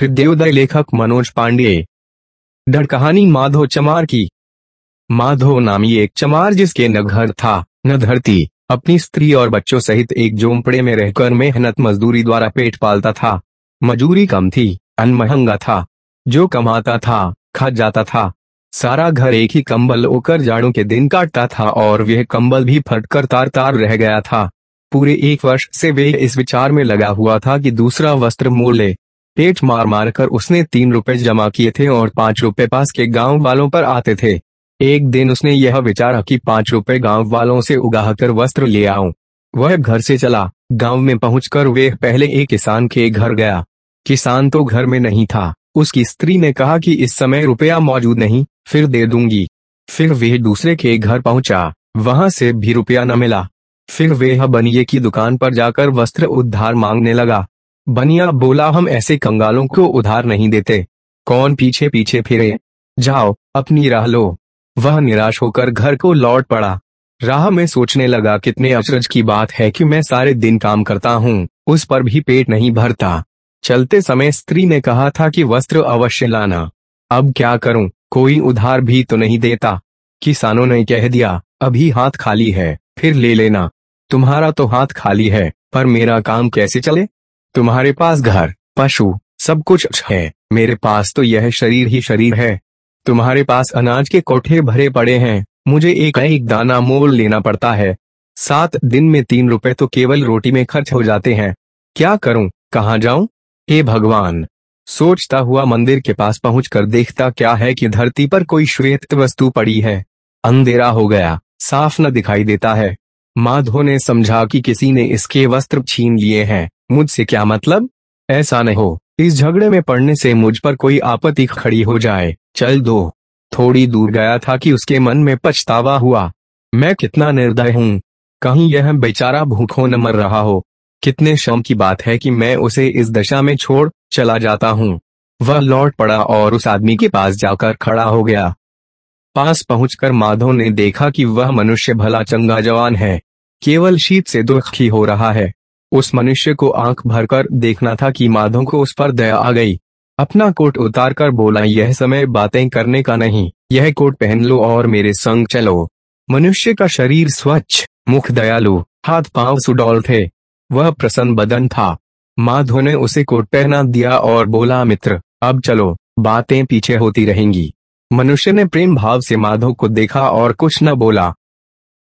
हृदयोदय लेखक मनोज पांडे। डर कहानी माधो चमार की। माधो नामी एक चमार जिसके न घर था, न धरती, अपनी स्त्री और बच्चों सहित एक जोमपड़े में रहकर मेहनत मजदूरी द्वारा पेट पालता था। मजूरी कम थी अन्न महँगा था, जो कमाता था, खा जाता था। सारा घर एक ही कंबल ओकर जाड़ों के दिन काटता था और वह कंबल भी फटकर तार तार रह गया था। पूरे एक वर्ष से वे इस विचार में लगा हुआ था कि दूसरा वस्त्र मोड़ ले। पेट मार मार कर उसने तीन रुपए जमा किए थे और पाँच रुपए पास के गाँव वालों पर आते थे। एक दिन उसने यह विचारा कि पाँच रुपए गाँव वालों से उगाह कर वस्त्र ले आऊँ। वह घर से चला। गाँव में पहुंचकर वे पहले एक किसान के घर गया। किसान तो घर में नहीं था। उसकी स्त्री ने कहा कि इस समय रुपया मौजूद नहीं, फिर दे दूँगी। फिर वह दूसरे के घर पहुँचा। वहाँ से भी रुपया न मिला। फिर वह बनिए की दुकान पर जाकर वस्त्र उद्धार मांगने लगा। बनिया बोला, हम ऐसे कंगालों को उधार नहीं देते। कौन पीछे पीछे फिरे? जाओ, अपनी राह लो। वह निराश होकर घर को लौट पड़ा। राह में सोचने लगा, कितने अचरज की बात है कि मैं सारे दिन काम करता हूँ, उस पर भी पेट नहीं भरता। चलते समय स्त्री ने कहा था कि वस्त्र अवश्य लाना। अब क्या करूँ? कोई उधार भी तो नहीं देता। किसानों ने कह दिया, अभी हाथ खाली है, फिर ले लेना। तुम्हारा तो हाथ खाली है, पर मेरा काम कैसे चले? तुम्हारे पास घर, पशु, सब कुछ है। मेरे पास तो यह शरीर ही शरीर है। तुम्हारे पास अनाज के कोठे भरे पड़े हैं। मुझे एक एक दाना मोल लेना पड़ता है। सात दिन में तीन रुपए तो केवल रोटी में खर्च हो जाते हैं। क्या करूँ? कहाँ जाऊँ? हे भगवान! सोचता हुआ मंदिर के पास पहुंचकर देखता क्या है कि धरती पर कोई श्वेत वस्तु पड़ी है। अंधेरा हो गया। साफ़ न दिखाई देता है। माधो ने समझा कि किसी ने इसके वस्त्र छीन लिए हैं। मुझसे क्या मतलब? ऐसा नहीं हो। इस झगड़े में पड़ने से मुझ पर कोई आपत्ति खड़ी हो जाए। चल दो। थोड़ी दूर गया था कि उसके मन में पछतावा हुआ। मैं कितना निर्दय हूँ। कहीं यह बेचारा भूखों न मर रहा हो। कितने शम की बात है कि मैं उसे इस दशा में छोड़ चला जाता हूँ। वह लौट पड़ा और उस आदमी के पास जाकर खड़ा हो गया। पास पहुंचकर माधव ने देखा कि वह मनुष्य भला चंगा जवान है। केवल शीत से दुखी हो रहा है। उस मनुष्य को आँख भरकर देखना था कि माधव को उस पर दया आ गई। अपना कोट उतार कर बोला, यह समय बातें करने का नहीं। यह कोट पहन लो और मेरे संग चलो। मनुष्य का शरीर स्वच्छ, मुख दयालु, हाथ पाँव सुडौल थे। वह प्रसन्न बदन था। माधो ने उसे कोट पहना दिया और बोला, मित्र, अब चलो। बातें पीछे होती रहेंगी। मनुष्य ने प्रेम भाव से माधो को देखा और कुछ न बोला।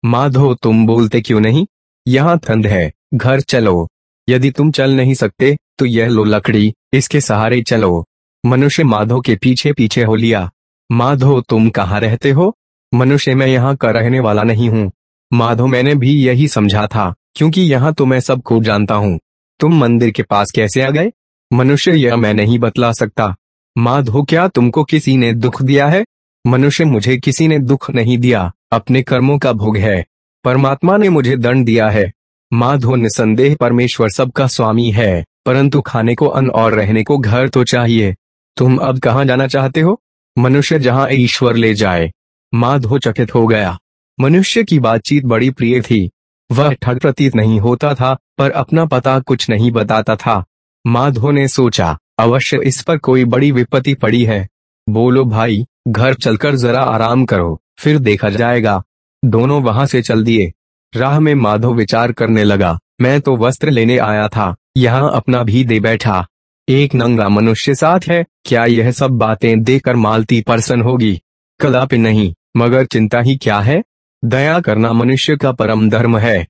माधो, तुम बोलते क्यों नहीं? यहाँ ठंड है। घर चलो। यदि तुम चल नहीं सकते तो यह लो लकड़ी, इसके सहारे चलो। मनुष्य माधो के पीछे पीछे हो लिया। माधो तुम कहाँ रहते हो? मनुष्य, मैं यहाँ का रहने वाला नहीं हूँ। माधो मैंने भी यही समझा था, क्योंकि यहाँ तो मैं सबको जानता हूँ। तुम मंदिर के पास कैसे आ गए? मनुष्य, यह मैं नहीं बतला सकता। माधो क्या तुमको किसी ने दुख दिया है? मनुष्य, मुझे किसी ने दुख नहीं दिया। अपने कर्मों का भोग है। परमात्मा ने मुझे दंड दिया है। माधो निसंदेह परमेश्वर सबका स्वामी है, परंतु खाने को अन्न और रहने को घर तो चाहिए। तुम अब कहाँ जाना चाहते हो? मनुष्य जहाँ ईश्वर ले जाए। माधो चकित हो गया। मनुष्य की बातचीत बड़ी प्रिय थी। वह ठग प्रतीत नहीं होता था, पर अपना पता कुछ नहीं बताता था। माधो ने सोचा, अवश्य इस पर कोई बड़ी विपत्ति पड़ी है। बोलो भाई, घर चलकर जरा आराम करो, फिर देखा जाएगा। दोनों वहाँ से चल दिए। राह में माधव विचार करने लगा, मैं तो वस्त्र लेने आया था, यहाँ अपना भी दे बैठा। एक नंगा मनुष्य साथ है, क्या यह सब बातें देकर मालती प्रसन्न होगी? कदापि नहीं, मगर चिंता ही क्या है? दया करना मनुष्य का परम धर्म है।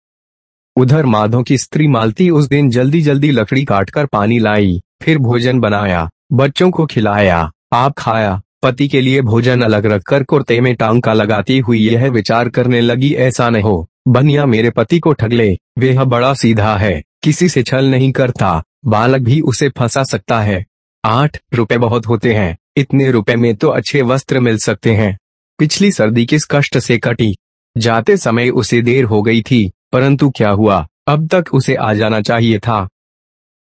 उधर माधव की स्त्री मालती उस दिन जल्दी जल्दी लकड़ी काटकर पानी लाई, फिर भोजन बनाया, बच्चों को खिलाया, आप खाया, पति के लिए भोजन अलग रखकर कुर्ते में टांका लगाती हुई यह विचार करने लगी, ऐसा न हो। बनिया मेरे पति को ठगले वह बड़ा सीधा है। किसी से छल नहीं करता। बालक भी उसे फंसा सकता है। आठ रुपए बहुत होते हैं। इतने रुपए में तो अच्छे वस्त्र मिल सकते हैं। पिछली सर्दी किस कष्ट से कटी। जाते समय उसे देर हो गई थी, परंतु क्या हुआ? अब तक उसे आ जाना चाहिए था।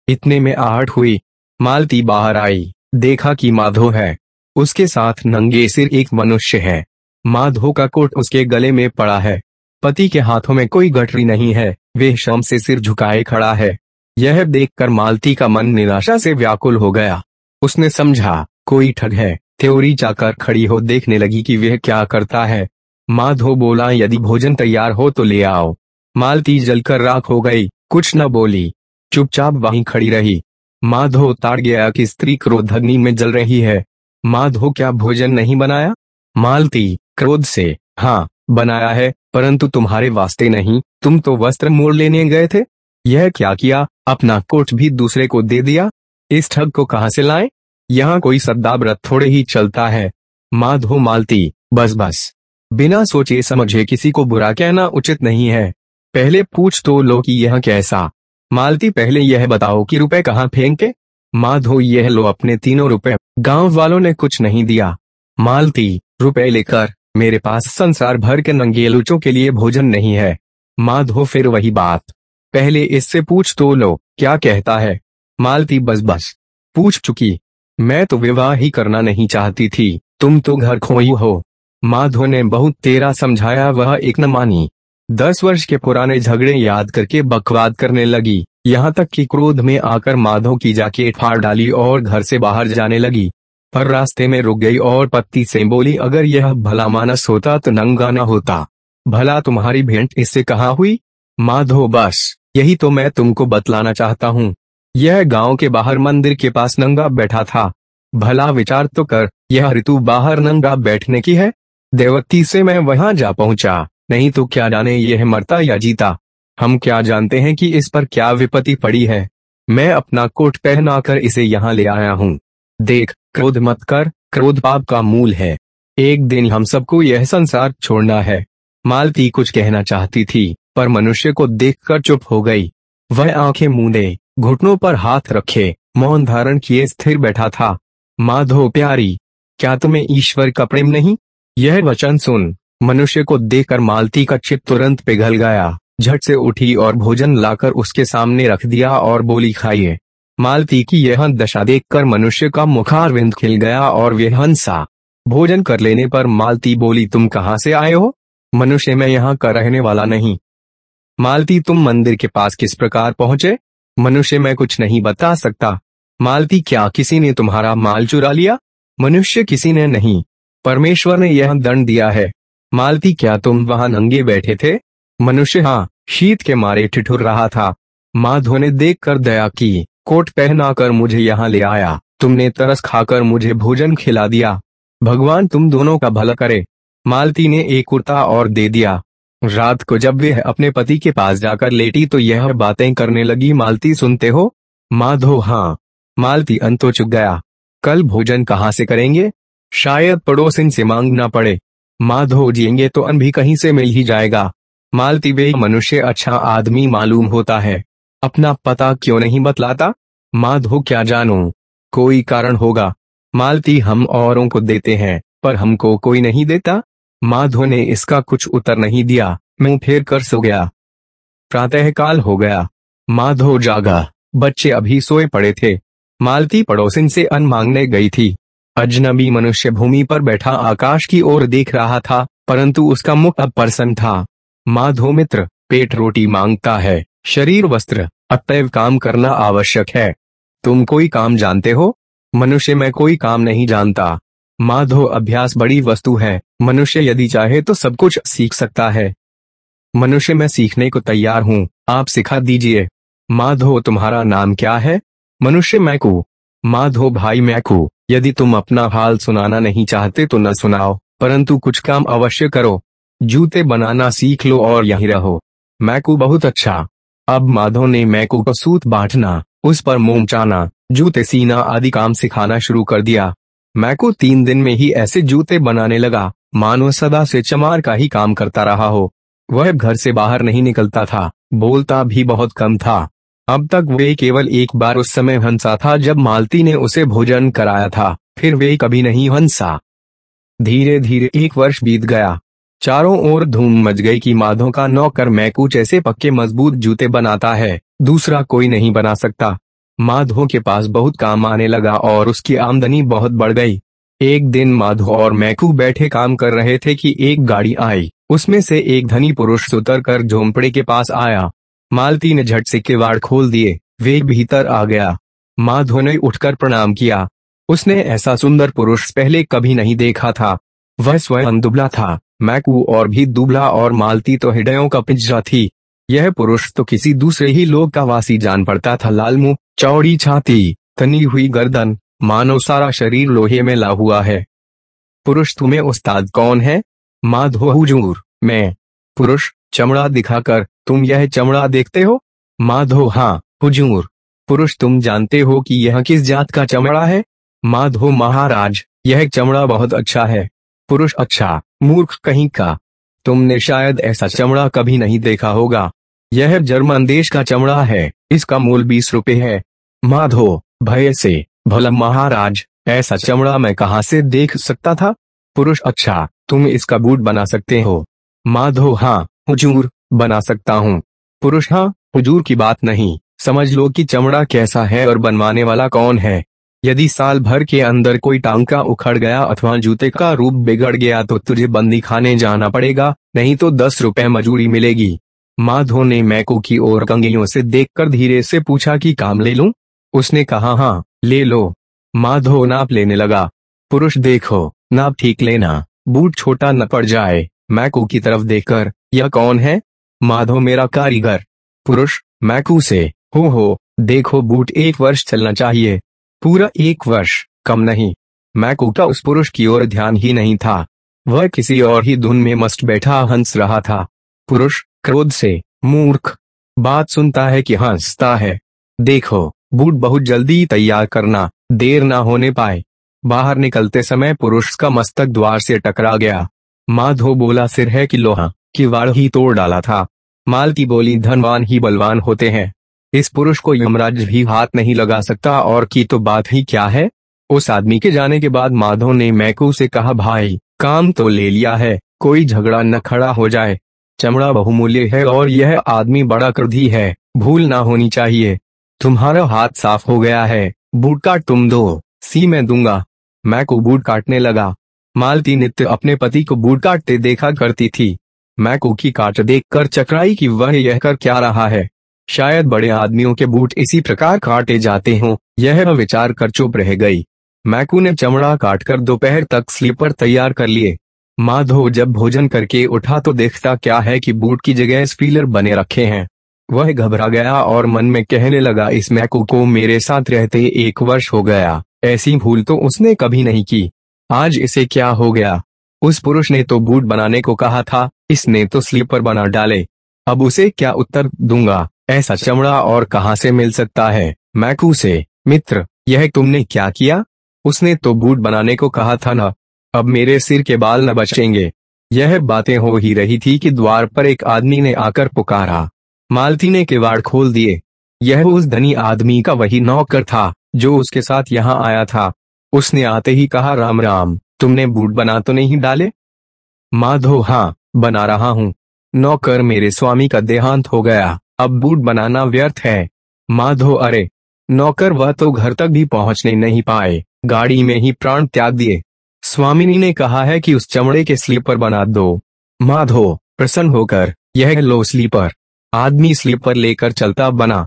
इतने में आहट हुई। मालती बाहर आई। देखा कि माधो है। उसके साथ नंगे सिर एक मनुष्य है। माधो का कोट उसके गले में पड़ा है। पति के हाथों में कोई गठरी नहीं है, वे शम से सिर झुकाए खड़ा है। यह देखकर मालती का मन निराशा से व्याकुल हो गया। उसने समझा, कोई ठग है। त्योरी जाकर खड़ी हो देखने लगी कि वह क्या करता है। माधो बोला, यदि भोजन तैयार हो तो ले आओ। मालती जलकर राख हो गई, कुछ न बोली। चुपचाप वहीं खड़ी रही। माधो ताड़ गया कि स्त्री क्रोधग्नि में जल रही है। माधो क्या भोजन नहीं बनाया? मालती क्रोध से हाँ। बनाया है, परंतु तुम्हारे वास्ते नहीं, तुम तो वस्त्र मोड़ लेने गए थे। यह क्या किया, अपना कोट भी दूसरे को दे दिया? इस ठग को कहाँ से लाए? यहाँ कोई व्रत थोड़े ही चलता है। माधो मालती, बस बस। बिना सोचे समझे किसी को बुरा कहना उचित नहीं है। पहले पूछ तो लो कि यह कैसा। मालती पहले यह बताओ कि रुपए कहाँ फेंके? माधो यह लो अपने तीनों रुपए। गाँव वालों ने कुछ नहीं दिया। मालती, रुपए लेकर। मेरे पास संसार भर के नंगे नंगेलुचों के लिए भोजन नहीं है। माधो, फिर वही बात। पहले इससे पूछ तो लो, क्या कहता है? मालती बस बस। पूछ चुकी। मैं तो विवाह ही करना नहीं चाहती थी। तुम तो घर खोई हो। माधो ने बहुत तेरा समझाया, वह एक न मानी। दस वर्ष के पुराने झगड़े याद करके बकवाद करने लगी। यहाँ तक कि क्रोध में आकर माधो की जाकेट फाड़ डाली और घर से बाहर जाने लगी। पर रास्ते में रुक गई और पत्ती से बोली, अगर यह भला मानस होता तो नंगा न होता। भला तुम्हारी भेंट इससे कहा हुई? माधो, बस। यही तो मैं तुमको बतलाना चाहता हूँ। यह गाँव के बाहर मंदिर के पास नंगा बैठा था। भला विचार तो कर, यह ऋतु बाहर नंगा बैठने की है? देवती से मैं वहाँ जा पहुँचा। नहीं तो क्या जाने यह मरता या जीता? हम क्या जानते हैं कि इस पर क्या विपत्ति पड़ी है? मैं अपना कोट पहनाकर इसे यहाँ ले आया हूँ। देख, क्रोध मत कर, क्रोध पाप का मूल है। एक दिन हम सबको यह संसार छोड़ना है। मालती कुछ कहना चाहती थी, पर मनुष्य को देखकर चुप हो गई। वह आँखें मूंदे, घुटनों पर हाथ रखे, मौन धारण किए स्थिर बैठा था। माधो प्यारी, क्या तुम्हें ईश्वर का प्रेम नहीं? यह वचन सुन, मनुष्य को देखकर मालती का चित्त तुरंत पिघल गया। झट से उठी और भोजन लाकर उसके सामने रख दिया और बोली, खाइए। मालती की यह दशा देखकर मनुष्य का मुखारविंद खिल गया और वह हंसा भोजन कर लेने पर मालती बोली, तुम कहाँ से आए हो? मनुष्य में यहाँ का रहने वाला नहीं। मालती, तुम मंदिर के पास किस प्रकार पहुँचे? मनुष्य में कुछ नहीं बता सकता। मालती, क्या किसी ने तुम्हारा माल चुरा लिया? मनुष्य किसी ने नहीं। परमेश्वर ने यह दंड दिया है। मालती, क्या तुम वहाँ नंगे बैठे थे? मनुष्य हाँ शीत के मारे ठिठुर रहा था। माधो ने देख कर दया की। कोट पहनाकर मुझे यहाँ ले आया। तुमने तरस खाकर मुझे भोजन खिला दिया। भगवान तुम दोनों का भला करे। मालती ने एक कुर्ता और दे दिया। रात को जब वे अपने पति के पास जाकर लेटी तो यह बातें करने लगी, मालती सुनते हो? माधो हाँ। मालती अंतो चुक गया। कल भोजन कहाँ से करेंगे? शायद पड़ोसिन से मांगना पड़े। माधो, जिएँगे तो अन भी कहीं से मिल ही जाएगा। मालती वे मनुष्य अच्छा आदमी मालूम होता है। अपना पता क्यों नहीं बतलाता? माधो, क्या जानो? कोई कारण होगा। मालती हम औरों को देते हैं, पर हमको कोई नहीं देता? माधो ने इसका कुछ उत्तर नहीं दिया। मैं फिर कर सो गया। प्रातः काल हो गया। माधो जागा। बच्चे अभी सोए पड़े थे। मालती पड़ोसिन से अन्न मांगने गई थी। अजनबी मनुष्य भूमि पर बैठा आकाश की ओर देख रहा था, परंतु उसका मुख अब प्रसन्न था। माधो मित्र, पेट रोटी माँगता है। शरीर वस्त्र। अतएव काम करना आवश्यक है। तुम कोई काम जानते हो? मनुष्य में कोई काम नहीं जानता। माधो, अभ्यास बड़ी वस्तु है। मनुष्य यदि चाहे तो सब कुछ सीख सकता है। मनुष्य मैं सीखने को तैयार हूँ। आप सिखा दीजिए। माधो, तुम्हारा नाम क्या है? मनुष्य मैकू माधो, भाई मैकू यदि तुम अपना हाल सुनाना नहीं चाहते तो न सुनाओ, परंतु कुछ काम अवश्य करो। जूते बनाना सीख लो और यही रहो। मैकू बहुत अच्छा। अब माधव ने मैकू को सूत बांटना, उस पर मोम चाना, जूते सीना आदि काम सिखाना शुरू कर दिया। मैकू तीन दिन में ही ऐसे जूते बनाने लगा, मानो सदा से चमार का ही काम करता रहा हो। वह घर से बाहर नहीं निकलता था, बोलता भी बहुत कम था। अब तक वे केवल एक बार उस समय हंसा था जब मालती ने उसे भोजन कराया था, फिर वे कभी नहीं हंसा। धीरे धीरे एक वर्ष बीत गया। चारों ओर धूम मच गई कि माधो का नौकर मैकूच ऐसे पक्के मज़बूत जूते बनाता है, दूसरा कोई नहीं बना सकता। माधो के पास बहुत काम आने लगा और उसकी आमदनी बहुत बढ़ गई। एक दिन माधो और मैकू बैठे काम कर रहे थे कि एक गाड़ी आई, उसमें से एक धनी पुरुष उतर कर झोंपड़े के पास आया। मालती ने झट से किवाड़ खोल दिए वे भीतर आ गया। माधो ने उठकर प्रणाम किया। उसने ऐसा सुंदर पुरुष पहले कभी नहीं देखा था। वह स्वयं दुबला था। मैकू और भी दुबला और मालती तो हृदयों का पिंजरा थी। यह पुरुष तो किसी दूसरे ही लोग का वासी जान पड़ता था। लाल मुँह, चौड़ी छाती, तनी हुई गर्दन, मानो सारा शरीर लोहे में ला हुआ है। पुरुष, तुम्हें उस्ताद कौन है? माधो हुजूर, मैं। पुरुष, चमड़ा दिखाकर, तुम यह चमड़ा देखते हो? माधो हाँ हुजूर। पुरुष, तुम जानते हो कि यह किस जात का चमड़ा है? माधो महाराज, यह चमड़ा बहुत अच्छा है। पुरुष अच्छा। मूर्ख कहीं का। तुमने शायद ऐसा चमड़ा कभी नहीं देखा होगा। यह जर्मन देश का चमड़ा है। इसका मूल बीस रुपए है। माधो, भय से, भला महाराज, ऐसा चमड़ा मैं कहाँ से देख सकता था? पुरुष अच्छा तुम इसका बूट बना सकते हो। माधो हाँ हुजूर, बना सकता हूँ। पुरुष हाँ हुजूर की बात नहीं। समझ लो कि चमड़ा कैसा है और बनवाने वाला कौन है। यदि साल भर के अंदर कोई टांका उखड़ गया अथवा जूते का रूप बिगड़ गया तो तुझे बंदी खाने जाना पड़ेगा, नहीं तो दस रुपए मजूरी मिलेगी। माधो ने मैको की ओर कंगियों से देखकर धीरे से पूछा कि काम ले लूँ? उसने कहा हाँ ले लो। माधो नाप लेने लगा। पुरुष देखो, नाप ठीक लेना, बूट छोटा न पड़ जाए, मैकू की तरफ़ देखकर, यह कौन है? माधो मेरा कारीगर। पुरुष, मैकू से? हो हो, देखो बूट एक वर्ष चलना चाहिए। पूरा एक वर्ष कम नहीं। मैं का उस पुरुष की ओर ध्यान ही नहीं था। वह किसी और ही धुन में मस्त बैठा हंस रहा था। पुरुष क्रोध से मूर्ख। बात सुनता है कि हंसता है। देखो, बूट बहुत जल्दी तैयार करना, देर ना होने पाए। बाहर निकलते समय पुरुष का मस्तक द्वार से टकरा गया। माधो बोला, सिर है कि लोहा, कि वाड़ ही तोड़ डाला था। मालती बोली, धनवान ही बलवान होते हैं। इस पुरुष को यमराज भी हाथ नहीं लगा सकता और की तो बात ही क्या है? उस आदमी के जाने के बाद माधव ने मैकू से कहा, भाई, काम तो ले लिया है, कोई झगड़ा न खड़ा हो जाए। चमड़ा बहुमूल्य है और यह आदमी बड़ा क्रोधी है, भूल ना होनी चाहिए। तुम्हारा हाथ साफ़ हो गया है, बूट काट तुम दो, सी मैं दूँगा मैकू बूट काटने लगा। मालती नित्य अपने पति को बूट काटते देखा करती थी। मैकू की काट देखकर चकराई की वह यह कर क्या रहा है? शायद बड़े आदमियों के बूट इसी प्रकार काटे जाते हों। यह विचार कर चुप रह गई। मैकू ने चमड़ा काटकर दोपहर तक स्लीपर तैयार कर लिए। माधो जब भोजन करके उठा तो देखता क्या है कि बूट की जगह स्पीलर बने रखे हैं। वह घबरा गया और मन में कहने लगा, इस मैकू को मेरे साथ रहते एक वर्ष हो गया। ऐसी भूल तो उसने कभी नहीं की। आज इसे क्या हो गया? उस पुरुष ने तो बूट बनाने को कहा था, इसने तो स्लीपर बना डाले। अब उसे क्या उत्तर दूँगा? ऐसा चमड़ा और कहाँ से मिल सकता है? मैकू से? मित्र, यह तुमने क्या किया? उसने तो बूट बनाने को कहा था ना। अब मेरे सिर के बाल न बचेंगे। यह बातें हो ही रही थी कि द्वार पर एक आदमी ने आकर पुकारा। मालती ने किवाड़ खोल दिए। यह उस धनी आदमी का वही नौकर था, जो उसके साथ यहाँ आया था। उसने आते ही कहा, राम राम, तुमने बूट बना तो नहीं डाले? माधो हाँ बना रहा हूँ। नौकर मेरे स्वामी का देहांत हो गया। अब बूट बनाना व्यर्थ है। माधो, अरे! नौकर वह तो घर तक भी पहुँचने नहीं पाए। गाड़ी में ही प्राण त्याग दिए। स्वामिनी ने कहा है कि उस चमड़े के स्लीपर बना दो। माधो, प्रसन्न होकर, यह लो स्लीपर। आदमी स्लीपर लेकर चलता बना।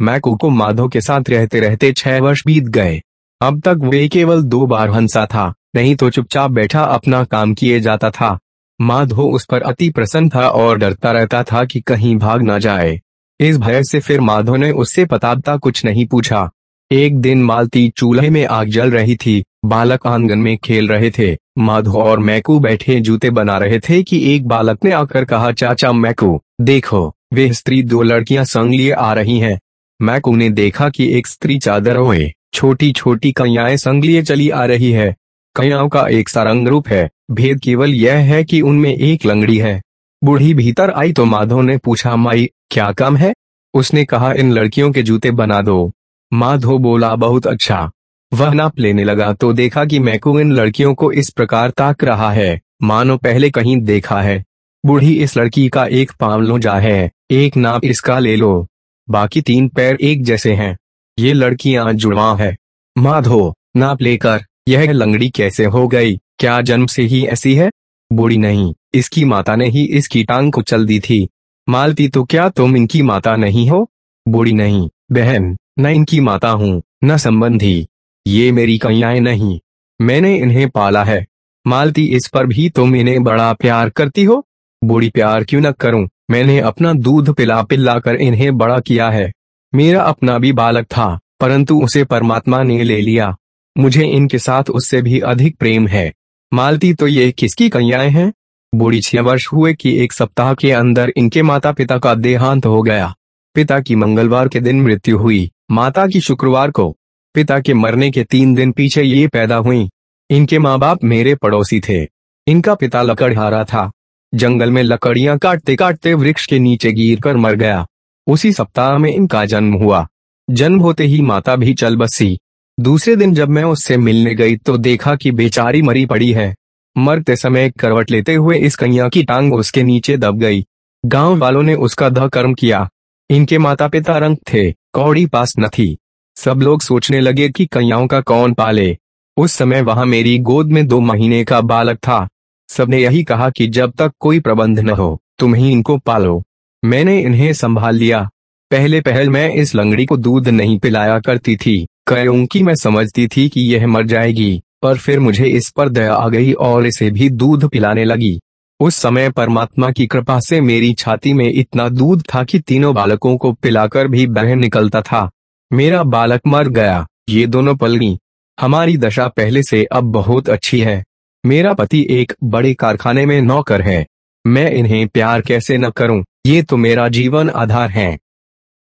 मैकू को माधो के साथ रहते रहते छह वर्ष बीत गए। अब तक वे केवल दो बार हंसा था, नहीं तो चुपचाप बैठा अपना काम किए जाता था। माधो उस पर अति प्रसन्न था और डरता रहता था कि कहीं भाग ना जाए। इस भय से फिर माधो ने उससे पताता कुछ नहीं पूछा। एक दिन मालती चूल्हे में आग जल रही थी। बालक आँगन में खेल रहे थे। माधो और मैकू बैठे जूते बना रहे थे कि एक बालक ने आकर कहा, चाचा मैकू, देखो, वे स्त्री दो लड़कियाँ संग लिए आ रही हैं मैकू ने देखा कि एक स्त्री चादर हुए छोटी छोटी कन्याएँ संग लिए चली आ रही है। कन्याओं का एक सारंग रूप है। भेद केवल यह है कि उनमें एक लंगड़ी है। बूढ़ी भीतर आई तो माधव ने पूछा, माई, क्या कम है? उसने कहा, इन लड़कियों के जूते बना दो। माधो बोला, बहुत अच्छा। वह नाप लेने लगा तो देखा कि मैकू इन लड़कियों को इस प्रकार ताक रहा है। मानो पहले कहीं देखा है। बूढ़ी इस लड़की का एक पाँव लो जा है। एक नाप इसका ले लो। बाकी तीन पैर एक जैसे हैं। ये लड़कियाँ जुड़वा है। माधो नाप लेकर यह लंगड़ी कैसे हो गई? क्या जन्म से ही ऐसी है? बूढ़ी नहीं, इसकी माता ने ही इसकी टांग को चल दी थी। मालती तो क्या तुम इनकी माता नहीं हो? बूढ़ी नहीं, बहन, न इनकी माता हूँ, न संबंधी। ये मेरी कन्याएँ नहीं, मैंने इन्हें पाला है। मालती, इस पर भी तुम इन्हें बड़ा प्यार करती हो? बूढ़ी, प्यार क्यों न करूँ? मैंने अपना दूध पिला पिला कर इन्हें बड़ा किया है। मेरा अपना भी बालक था, परंतु उसे परमात्मा ने ले लिया। मुझे इनके साथ उससे भी अधिक प्रेम है। मालती तो ये किसकी कन्याएँ हैं? बूढ़ी छह वर्ष हुए कि एक सप्ताह के अंदर इनके माता पिता का देहांत हो गया। पिता की मंगलवार के दिन मृत्यु हुई। माता की शुक्रवार को पिता के मरने के तीन दिन पीछे ये पैदा हुई। इनके माँ बाप मेरे पड़ोसी थे। इनका पिता लकड़हारा था। जंगल में लकड़ियाँ काटते काटते वृक्ष के नीचे गिर कर मर गया। उसी सप्ताह में इनका जन्म हुआ। जन्म होते ही माता भी चल बसी। दूसरे दिन जब मैं उससे मिलने गई तो देखा कि बेचारी मरी पड़ी है। मरते समय करवट लेते हुए इस कन्या की टांग उसके नीचे दब गई। गाँव वालों ने उसका ध कर्म किया। इनके माता पिता रंग थे, कौड़ी पास न थी। सब लोग सोचने लगे कि कन्याओं का कौन पाले। उस समय वहाँ मेरी गोद में दो महीने का बालक था। सबने यही कहा कि जब तक कोई प्रबंध न हो, तुम ही इनको पालो। मैंने इन्हें संभाल लिया। पहले पहल मैं इस लंगड़ी को दूध नहीं पिलाया करती थी। क्योंकि मैं समझती थी कि यह मर जाएगी, पर फिर मुझे इस पर दया आ गई और इसे भी दूध पिलाने लगी। उस समय परमात्मा की कृपा से मेरी छाती में इतना दूध था कि तीनों बालकों को पिलाकर भी बह निकलता था। मेरा बालक मर गया, ये दोनों पल गई। हमारी दशा पहले से अब बहुत अच्छी है। मेरा पति एक बड़े कारखाने में नौकर है। मैं इन्हें प्यार कैसे न करूँ, ये तो मेरा जीवन आधार है।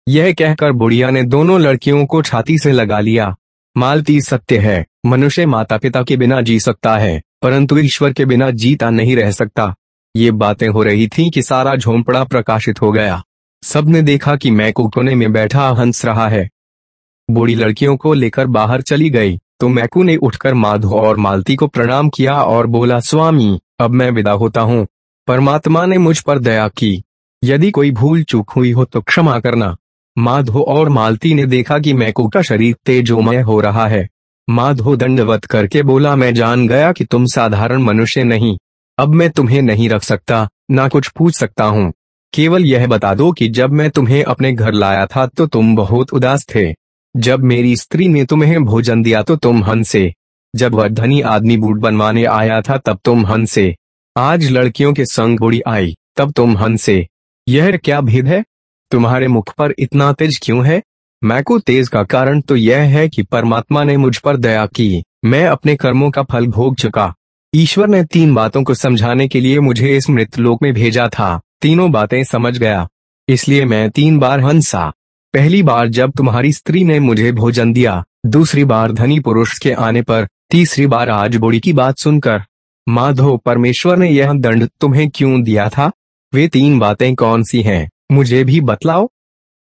यह कहकर बुढ़िया ने दोनों लड़कियों को छाती से लगा लिया। मालती सत्य है, मनुष्य माता पिता के बिना जी सकता है, परंतु ईश्वर के बिना जीता नहीं रह सकता। ये बातें हो रही थी कि सारा झोंपड़ा प्रकाशित हो गया। सबने देखा कि मैं कोने में बैठा हंस रहा है। बूढ़ी लड़कियों को लेकर बाहर चली गई तो मैकू ने उठकर माधो और मालती को प्रणाम किया और बोला, स्वामी, अब मैं विदा होता हूँ। परमात्मा ने मुझ पर दया की। यदि कोई भूल चूक हुई हो तो क्षमा करना। माधो और मालती ने देखा कि मैकू का शरीर तेजोमय हो रहा है। माधो दंडवत करके बोला, मैं जान गया कि तुम साधारण मनुष्य नहीं। अब मैं तुम्हें नहीं रख सकता, ना कुछ पूछ सकता हूँ। केवल यह बता दो कि जब मैं तुम्हें अपने घर लाया था तो तुम बहुत उदास थे। जब मेरी स्त्री ने तुम्हें भोजन दिया तो तुम हंसे। जब वह धनी आदमी बूट बनवाने आया था तब तुम हंसे। आज लड़कियों के संग बुढ़ी आई, तब तुम हंसे। यह क्या भेद है? तुम्हारे मुख पर इतना तेज क्यों है? मैको तेज का कारण तो यह है कि परमात्मा ने मुझ पर दया की। मैं अपने कर्मों का फल भोग चुका। ईश्वर ने तीन बातों को समझाने के लिए मुझे इस मृत लोक में भेजा था। तीनों बातें समझ गया। इसलिए मैं तीन बार हंसा। पहली बार जब तुम्हारी स्त्री ने मुझे भोजन दिया, दूसरी बार धनी पुरुष के आने पर, तीसरी बार आज बुढ़ी की बात सुनकर। माधो, परमेश्वर ने यह दंड तुम्हें क्यों दिया था? वे तीन बातें कौन सी हैं? मुझे भी बतलाओ।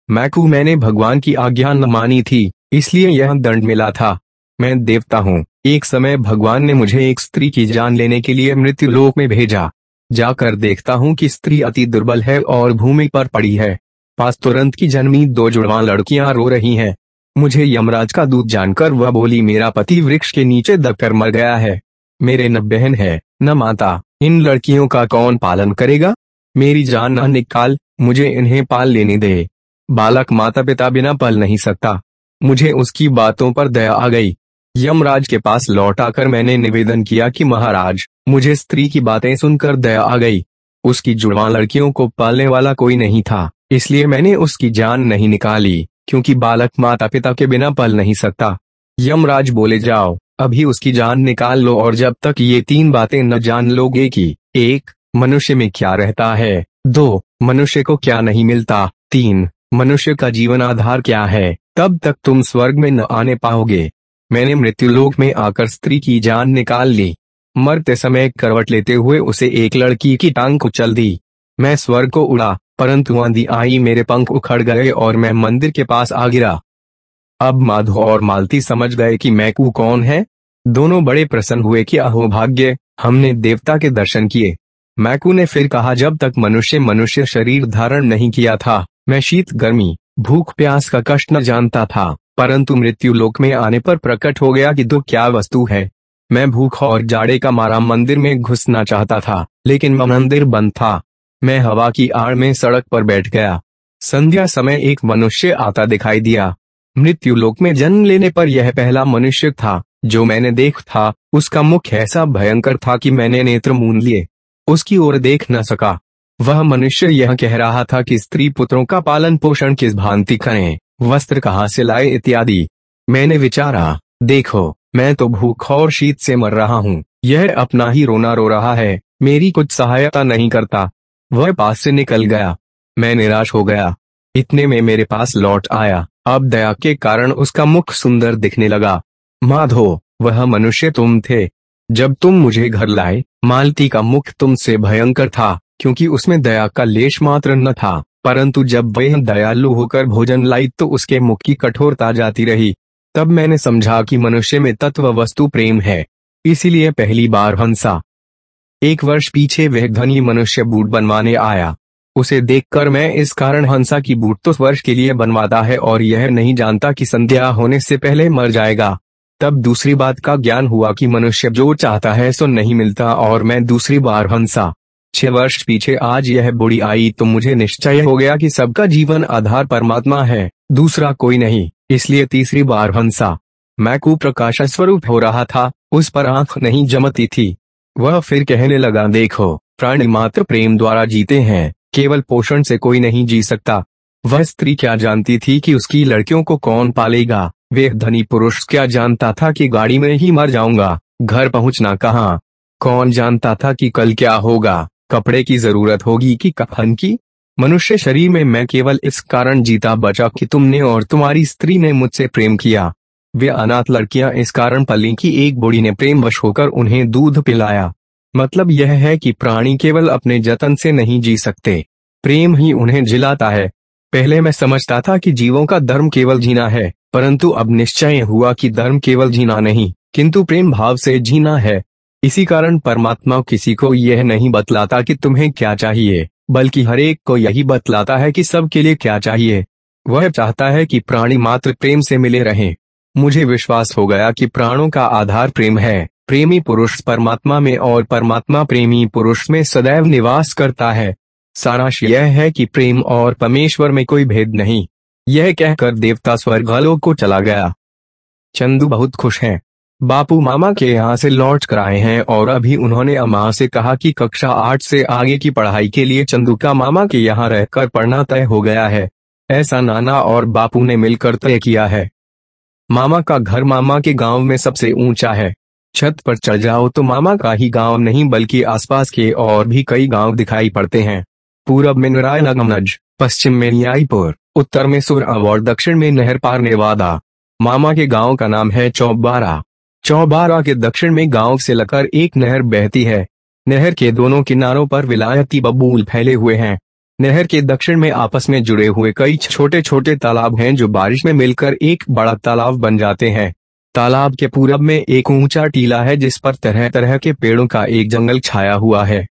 मैकू मैंने भगवान की आज्ञा न मानी थी, इसलिए यह दंड मिला था। मैं देवता हूँ। एक समय भगवान ने मुझे एक स्त्री की जान लेने के लिए मृत्यु लोक में भेजा। जाकर देखता हूँ कि स्त्री अति दुर्बल है और भूमि पर पड़ी है। पास तुरंत की जन्मी दो जुड़वा लड़कियाँ रो रही हैं। मुझे यमराज का दूध जानकर वह बोली, मेरा पति वृक्ष के नीचे दबकर मर गया है। मेरे न बहन है, न माता। इन लड़कियों का कौन पालन करेगा? मेरी जान न निकाल मुझे इन्हें पाल लेने दे। बालक माता पिता बिना पल नहीं सकता। मुझे उसकी बातों पर दया आ गई। यमराज के पास लौट आकर मैंने निवेदन किया कि महाराज, मुझे स्त्री की बातें सुनकर दया आ गई। उसकी जुड़वा लड़कियों को पालने वाला कोई नहीं था, इसलिए मैंने उसकी जान नहीं निकाली, क्योंकि बालक माता पिता के बिना पल नहीं सकता। यमराज बोले, जाओ, अभी उसकी जान निकाल लो और जब तक ये तीन बातें न जान लोगे कि एक, मनुष्य में क्या रहता है दो, मनुष्य को क्या नहीं मिलता? तीन, मनुष्य का जीवन आधार क्या है? तब तक तुम स्वर्ग में न आने पाओगे। मैंने मृत्यु लोक में आकर स्त्री की जान निकाल ली। मरते समय करवट लेते हुए उसे एक लड़की की टांग को चल दी। मैं स्वर्ग को उड़ा, परंतु आंधी आई, मेरे पंख उखड़ गए और मैं मंदिर के पास आ गिरा। अब माधो और मालती समझ गए कि मैकू कौन है। दोनों बड़े प्रसन्न हुए कि अहो भाग्य, हमने देवता के दर्शन किए। मैकू ने फिर कहा, जब तक मनुष्य मनुष्य शरीर धारण नहीं किया था, मैं शीत गर्मी, भूख प्यास का कष्ट न जानता था, परंतु मृत्यु लोक में आने पर प्रकट हो गया कि दो क्या वस्तु है। मैं भूख और जाड़े का मारा मंदिर में घुसना चाहता था, लेकिन मंदिर बंद था। मैं हवा की आड़ में सड़क पर बैठ गया। संध्या समय एक मनुष्य आता दिखाई दिया। मृत्यु लोक में जन्म लेने पर यह पहला मनुष्य था, जो मैंने देख था, उसका मुख ऐसा भयंकर था कि मैंने नेत्र मूंद लिए। उसकी ओर देख न सका। वह मनुष्य यह कह रहा था कि स्त्री पुत्रों का पालन पोषण किस भांति करें, वस्त्र कहाँ से लाए इत्यादि। मैंने विचारा, देखो, मैं तो भूख और शीत से मर रहा हूँ, यह अपना ही रोना रो रहा है, मेरी कुछ सहायता नहीं करता। वह पास से निकल गया। मैं निराश हो गया। इतने में मेरे पास लौट आया। अब दया के कारण उसका मुख सुंदर दिखने लगा। माधो, वह मनुष्य तुम थे। जब तुम मुझे घर लाए, मालती का मुख तुमसे भयंकर था, क्योंकि उसमें दया का लेश मात्र न था, परंतु जब वह दयालु होकर भोजन लाई तो उसके मुख की कठोरता जाती रही। तब मैंने समझा कि मनुष्य में तत्व वस्तु प्रेम है, इसीलिए पहली बार हंसा। एक वर्ष पीछे वह धनी मनुष्य बूट बनवाने आया। उसे देखकर मैं इस कारण हंसा की बूट तो वर्ष के लिए बनवाता है और यह नहीं जानता कि संध्या होने से पहले मर जाएगा। तब दूसरी बात का ज्ञान हुआ कि मनुष्य जो चाहता है सो नहीं मिलता और मैं दूसरी बार हंसा। छह वर्ष पीछे आज यह बुढ़ी आई तो मुझे निश्चय हो गया कि सबका जीवन आधार परमात्मा है, दूसरा कोई नहीं, इसलिए तीसरी बार हंसा। मैं कुप्रकाश स्वरूप हो रहा था, उस पर आँख नहीं जमती थी। वह फिर कहने लगा, देखो, प्राणी मात्र प्रेम द्वारा जीते हैं, केवल पोषण से कोई नहीं जी सकता। वह स्त्री क्या जानती थी कि उसकी लड़कियों को कौन पालेगा? वे धनी पुरुष क्या जानता था कि गाड़ी में ही मर जाऊँगा? घर पहुँचना कहाँ? कौन जानता था कि कल क्या होगा? कपड़े की ज़रूरत होगी कि कफन की? मनुष्य शरीर में मैं केवल इस कारण जीता बचा कि तुमने और तुम्हारी स्त्री ने मुझसे प्रेम किया। वे अनाथ लड़कियाँ इस कारण पली की एक बुढ़ी ने प्रेम वश होकर उन्हें दूध पिलाया। मतलब यह है कि प्राणी केवल अपने जतन से नहीं जी सकते। प्रेम ही उन्हें जिलाता है। पहले मैं समझता था कि जीवों का धर्म केवल जीना है। परंतु अब निश्चय हुआ कि धर्म केवल जीना नहीं, किंतु प्रेम भाव से जीना है। इसी कारण परमात्मा किसी को यह नहीं बतलाता कि तुम्हें क्या चाहिए, बल्कि हर एक को यही बतलाता है कि सबके लिए क्या चाहिए। वह चाहता है कि प्राणी मात्र प्रेम से मिले रहें। मुझे विश्वास हो गया कि प्राणों का आधार प्रेम है। प्रेमी पुरुष परमात्मा में और परमात्मा प्रेमी पुरुष में सदैव निवास करता है। सारांश यह है कि प्रेम और परमेश्वर में कोई भेद नहीं। यह कहकर देवता स्वर्गालोक को चला गया। चंदू बहुत खुश है। बापू मामा के यहाँ से लौट कर आए हैं और अभी उन्होंने अम्मा से कहा कि कक्षा आठ से आगे की पढ़ाई के लिए चंदू का मामा के यहाँ रहकर पढ़ना तय हो गया है। ऐसा नाना और बापू ने मिलकर तय किया है। मामा का घर मामा के गाँव में सबसे ऊँचा है। छत पर चढ़ जाओ तो मामा का ही गाँव नहीं बल्कि आसपास के और भी कई गाँव दिखाई पड़ते हैं। पूरब में नारायणगंज पश्चिम में न्यायपुर। उत्तर में सुर और दक्षिण में नहर पार नेवादा मामा के गाँव का नाम है चौबारा। चौबारा के दक्षिण में गाँव से लकर एक नहर बहती है। नहर के दोनों किनारों पर विलायती बबूल फैले हुए हैं। नहर के दक्षिण में आपस में जुड़े हुए कई छोटे छोटे तालाब हैं जो बारिश में मिलकर एक बड़ा तालाब बन जाते हैं। तालाब के पूरब में एक ऊँचा टीला है जिस पर तरह तरह के पेड़ों का एक जंगल छाया हुआ है।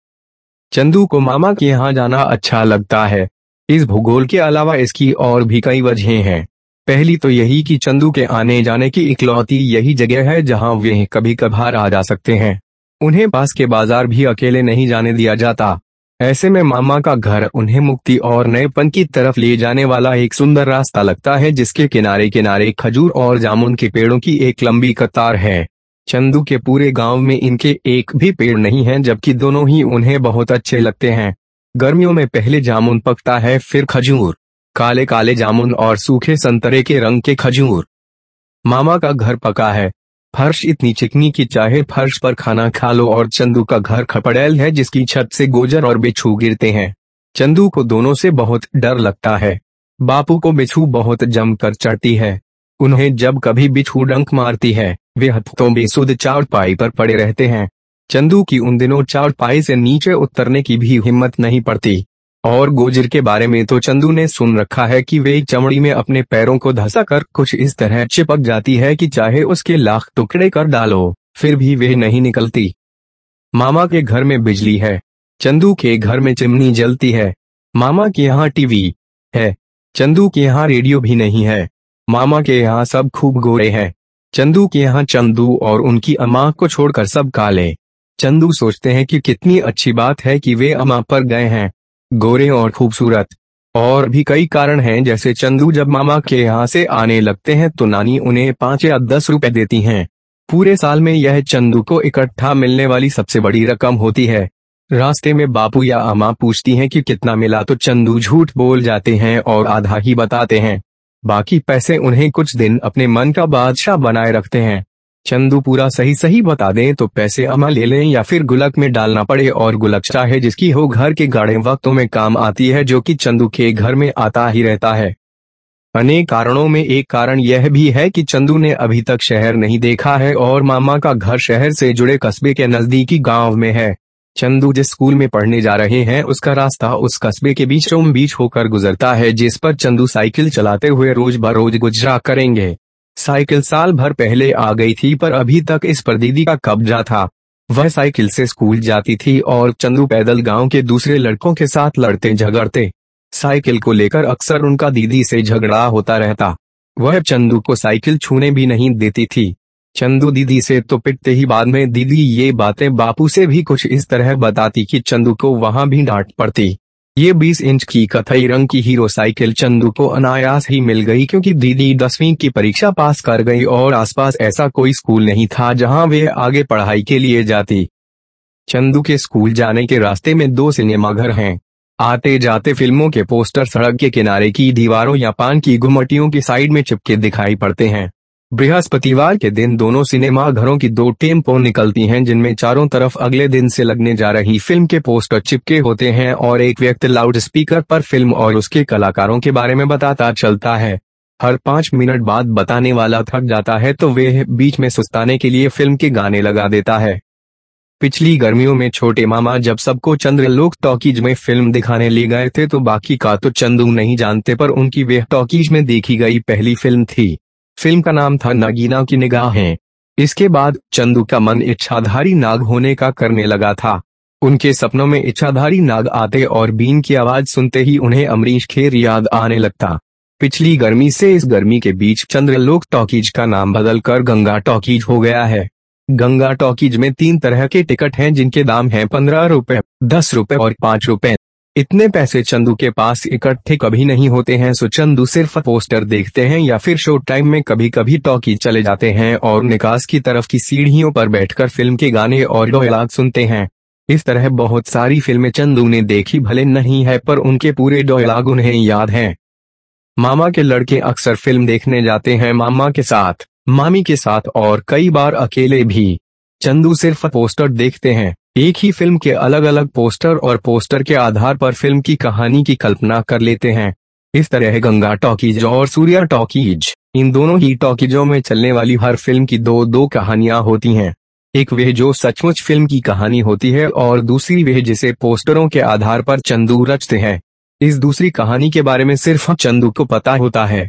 चंदू को मामा के यहाँ जाना अच्छा लगता है। इस भूगोल के अलावा इसकी और भी कई वजहें हैं। पहली तो यही कि चंदू के आने जाने की इकलौती यही जगह है जहाँ वे कभी कभार आ जा सकते हैं। उन्हें पास के बाज़ार भी अकेले नहीं जाने दिया जाता। ऐसे में मामा का घर उन्हें मुक्ति और नएपन की तरफ़ ले जाने वाला एक सुंदर रास्ता लगता है जिसके किनारे किनारे खजूर और जामुन के पेड़ों की एक लंबी कतार है। चंदू के पूरे गाँव में इनके एक भी पेड़ नहीं है जबकि दोनों ही उन्हें बहुत अच्छे लगते हैं। गर्मियों में पहले जामुन पकता है, फिर खजूर। काले काले जामुन और सूखे संतरे के रंग के खजूर। मामा का घर पका है। फर्श इतनी चिकनी की चाहे फर्श पर खाना खा लो और चंदू का घर खपड़ैल है जिसकी छत से गोजर और बिच्छू गिरते हैं। चंदू को दोनों से बहुत डर लगता है। बापू को बिच्छू बहुत जमकर चढ़ती है। उन्हें जब कभी बिच्छू डंक मारती है, वे हथों बेसुद चारपाई पर पड़े रहते हैं। चंदू की उन दिनों चारपाई से नीचे उतरने की भी हिम्मत नहीं पड़ती। और गोजर के बारे में तो चंदू ने सुन रखा है कि वे चमड़ी में अपने पैरों को धसा कर कुछ इस तरह चिपक जाती है कि चाहे उसके लाख टुकड़े कर डालो, फिर भी वे नहीं निकलती। मामा के घर में बिजली है। चंदू के घर में चिमनी जलती है। मामा के यहाँ टीवी है। चंदू के यहाँ रेडियो भी नहीं है। मामा के यहाँ सब खूब गोरे हैं। चंदू के यहाँ चंदू और उनकी अम्मा को छोड़कर सब काले। चंदू सोचते हैं कि कितनी अच्छी बात है कि वे अम्मा पर गए हैं, गोरे और खूबसूरत। और भी कई कारण हैं, जैसे चंदू जब मामा के यहाँ से आने लगते हैं तो नानी उन्हें पाँच या दस रुपए देती हैं। पूरे साल में यह चंदू को इकट्ठा मिलने वाली सबसे बड़ी रकम होती है। रास्ते में बापू या अम्मा पूछती हैं कि कितना मिला तो चंदू झूठ बोल जाते हैं और आधा ही बताते हैं। बाकी पैसे उन्हें कुछ दिन अपने मन का बादशाह बनाए रखते हैं। चंदू पूरा सही सही बता दें तो पैसे अमा ले लें या फिर गुलक में डालना पड़े और गुलक चाहे जिसकी हो घर के गाढ़े वक्तों में काम आती है जो कि चंदू के घर में आता ही रहता है। अनेक कारणों में एक कारण यह भी है कि चंदू ने अभी तक शहर नहीं देखा है और मामा का घर शहर से जुड़े कस्बे के नजदीकी गाँव में है। चंदू जिस स्कूल में पढ़ने जा रहे हैं, उसका रास्ता उस कस्बे के बीच बीच होकर गुजरता है जिस पर चंदू साइकिल चलाते हुए रोज बरोज गुजरा करेंगे। साइकिल साल भर पहले आ गई थी पर अभी तक इस पर दीदी का कब्जा था। वह साइकिल से स्कूल जाती थी और चंदू पैदल गाँव के दूसरे लड़कों के साथ लड़ते झगड़ते। साइकिल को लेकर अक्सर उनका दीदी से झगड़ा होता रहता। वह चंदू को साइकिल छूने भी नहीं देती थी। चंदू दीदी से तो पिटते ही बाद में दीदी ये बातें बापू से भी कुछ इस तरह बताती कि चंदू को वहाँ भी डांट पड़ती। ये 20 इंच की कथई रंग की हीरो साइकिल चंदू को अनायास ही मिल गई क्योंकि दीदी दसवीं की परीक्षा पास कर गई और आसपास ऐसा कोई स्कूल नहीं था जहाँ वे आगे पढ़ाई के लिए जाती। चंदू के स्कूल जाने के रास्ते में दो सिनेमा घर हैं। आते जाते फ़िल्मों के पोस्टर सड़क के किनारे की दीवारों या पान की घुमटियों की साइड में चिपके दिखाई पड़ते हैं। बृहस्पतिवार के दिन दोनों सिनेमा घरों की दो टेंपो निकलती हैं, जिनमें चारों तरफ़ अगले दिन से लगने जा रही फ़िल्म के पोस्टर चिपके होते हैं और एक व्यक्ति लाउड स्पीकर पर फ़िल्म और उसके कलाकारों के बारे में बताता चलता है। हर पाँच मिनट बाद बताने वाला थक जाता है तो वे बीच में सुस्ताने के लिए फ़िल्म के गाने लगा देता है। पिछली गर्मियों में छोटे मामा जब सबको चंद्रलोक टॉकीज में फ़िल्म दिखाने ले गए थे तो बाकी का तो चंदू नहीं जानते, पर उनकी वे टॉकीज में देखी गई पहली फ़िल्म थी। फ़िल्म का नाम था नगीना की निगाहें। इसके बाद चंदू का मन इच्छाधारी नाग होने का करने लगा था। उनके सपनों में इच्छाधारी नाग आते और बीन की आवाज़ सुनते ही उन्हें अमरीश खेर याद आने लगता। पिछली गर्मी से इस गर्मी के बीच चंद्रलोक टॉकीज का नाम बदलकर गंगा टॉकीज हो गया है। गंगा टॉकीज में तीन तरह के टिकट हैं जिनके दाम हैं पंद्रह रुपए, दस रुपए और पाँच रुपए। इतने पैसे चंदू के पास इकट्ठे कभी नहीं होते हैं, सो चंदू सिर्फ़ पोस्टर देखते हैं या फिर शो टाइम में कभी कभी टॉकी चले जाते हैं और निकास की तरफ़ की सीढ़ियों पर बैठकर फ़िल्म के गाने और डोयलाग सुनते हैं। इस तरह बहुत सारी फ़िल्में चंदू ने देखी, भले नहीं है, पर उनके पूरे डोयलाग उन्हें याद हैं। मामा के लड़के अक्सर फ़िल्म देखने जाते हैं, मामा के साथ, मामी के साथ और कई बार अकेले भी। चंदू सिर्फ़ पोस्टर देखते हैं। एक ही फ़िल्म के अलग अलग पोस्टर और पोस्टर के आधार पर फ़िल्म की कहानी की कल्पना कर लेते हैं। इस तरह गंगा टॉकीज और सूर्या टॉकीज, इन दोनों ही टॉकीजों में चलने वाली हर फ़िल्म की दो दो कहानियाँ होती हैं। एक वह जो सचमुच फ़िल्म की कहानी होती है और दूसरी वह जिसे पोस्टरों के आधार पर चंदू रचते हैं। इस दूसरी कहानी के बारे में सिर्फ़ चंदू को पता होता है।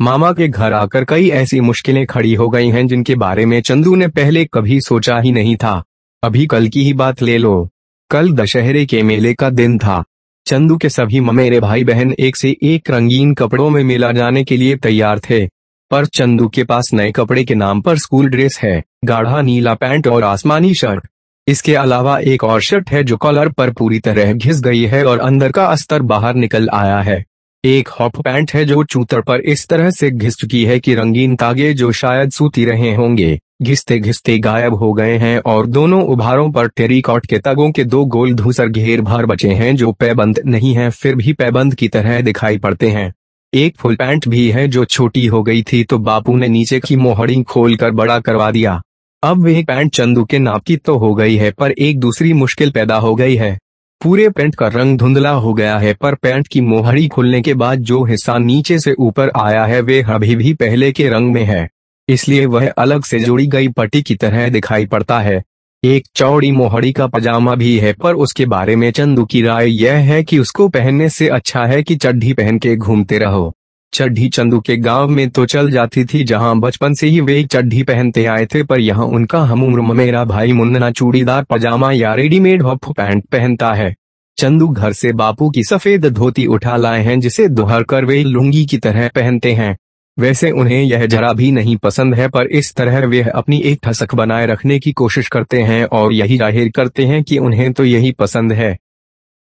मामा के घर आकर कई ऐसी मुश्किलें खड़ी हो गई हैं जिनके बारे में चंदू ने पहले कभी सोचा ही नहीं था। अभी कल की ही बात ले लो। कल दशहरे के मेले का दिन था। चंदू के सभी ममेरे भाई बहन एक से एक रंगीन कपड़ों में मेला जाने के लिए तैयार थे। पर चंदू के पास नए कपड़े के नाम पर स्कूल ड्रेस है। गाढ़ा नीला पैंट और आसमानी शर्ट। इसके अलावा एक और शर्ट है जो कॉलर पर पूरी तरह घिस गई है और अंदर का अस्तर बाहर निकल आया है। एक हॉप पैंट है जो चूतर पर इस तरह से घिस चुकी है कि रंगीन तागे जो शायद सूती रहे होंगे। घिसते घिसते गायब हो गए हैं और दोनों उभारों पर टेरिकॉट के तगों के दो गोल धूसर घेर भर बचे हैं जो पैबंद नहीं है, फिर भी पैबंद की तरह दिखाई पड़ते हैं। एक फुल पैंट भी है जो छोटी हो गई थी तो बापू ने नीचे की मोहड़ी खोलकर बड़ा करवा दिया। अब वह पैंट चंदू के नाप की तो हो गई है, पर एक दूसरी मुश्किल पैदा हो गई है। पूरे पैंट का रंग धुंधला हो गया है, पर पैंट की मोहड़ी खुलने के बाद जो हिस्सा नीचे से ऊपर आया है वे अभी भी पहले के रंग में है। इसलिए वह अलग से जोड़ी गई पट्टी की तरह दिखाई पड़ता है। एक चौड़ी मोहड़ी का पजामा भी है, पर उसके बारे में चंदू की राय यह है कि उसको पहनने से अच्छा है कि चड्ढी पहन के घूमते रहो। चड्ढी चंदू के गाँव में तो चल जाती थी जहाँ बचपन से ही वे चड्ढी पहनते आए थे, पर यहाँ उनका हम उम्र मेरा भाई मुन्ना चूड़ीदार पजामा या रेडीमेड हॉफ पैंट पहनता है। चंदू घर से बापू की सफ़ेद धोती उठा लाए हैं, जिसे दोहर कर वे लुंगी की तरह पहनते हैं। वैसे उन्हें यह जरा भी नहीं पसंद है, पर इस तरह वे अपनी एक ठसक बनाए रखने की कोशिश करते हैं और यही ज़ाहिर करते हैं कि उन्हें तो यही पसंद है।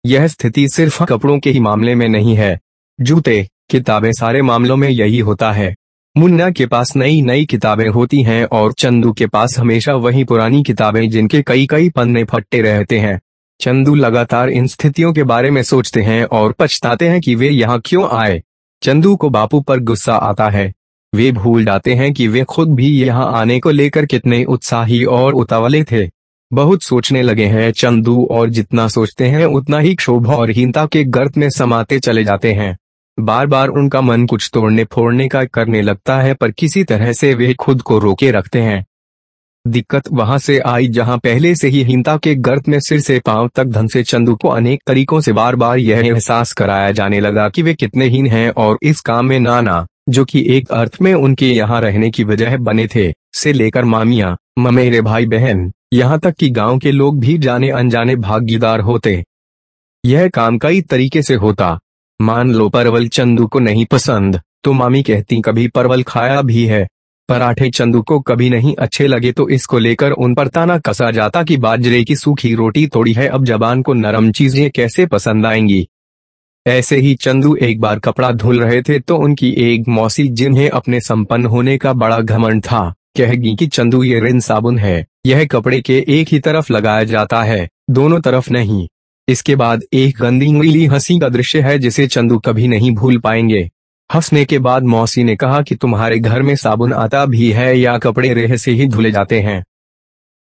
यह स्थिति सिर्फ़ कपड़ों के ही मामले में नहीं है। जूते, किताबें, सारे मामलों में यही होता है। मुन्ना के पास नई नई किताबें होती हैं और चंदू के पास हमेशा वही पुरानी किताबें जिनके कई कई पन्ने फट्टे रहते हैं। चंदू लगातार इन स्थितियों के बारे में सोचते हैं और पछताते हैं कि वे यहाँ क्यों आए। चंदू को बापू पर गुस्सा आता है। वे भूल जाते हैं कि वे खुद भी यहाँ आने को लेकर कितने उत्साही और उतावले थे। बहुत सोचने लगे हैं चंदू और जितना सोचते हैं उतना ही क्षोभ और हीनता के गर्त में समाते चले जाते हैं। बार बार उनका मन कुछ तोड़ने फोड़ने का करने लगता है पर किसी तरह से वे खुद को रोके रखते हैं। दिक्कत वहाँ से आई जहाँ पहले से ही हिंता के गर्त में सिर से पाँव तक धन से चंदू को अनेक तरीकों से बार बार यह एहसास कराया जाने लगा कि वे कितने हीन हैं और इस काम में नाना, जो कि एक अर्थ में उनके यहाँ रहने की वजह बने थे, से लेकर मामिया, ममेरे भाई बहन यहाँ तक कि गाँव के लोग भी जाने अनजाने भागीदार होते। यह काम कई तरीके से होता। मान लो परवल चंदू को नहीं पसंद तो मामी कहती, कभी परवल खाया भी है? पराठे चंदू को कभी नहीं अच्छे लगे तो इसको लेकर उन पर ताना कसा जाता कि बाजरे की सूखी रोटी थोड़ी है। अब जबान को नरम चीज़ें कैसे पसंद आएँगी? ऐसे ही चंदू एक बार कपड़ा धुल रहे थे तो उनकी एक मौसी जिन्हें अपने संपन्न होने का बड़ा घमंड था, कहेगी कि चंदू ये रिन साबुन है, यह कपड़े के एक ही तरफ़ लगाया जाता है, दोनों तरफ़ नहीं। इसके बाद एक गंदी नीली हँसी का दृश्य है जिसे चंदू कभी नहीं भूल पाएँगे। हंसने के बाद मौसी ने कहा कि तुम्हारे घर में साबुन आता भी है या कपड़े रेह से ही धुले जाते हैं।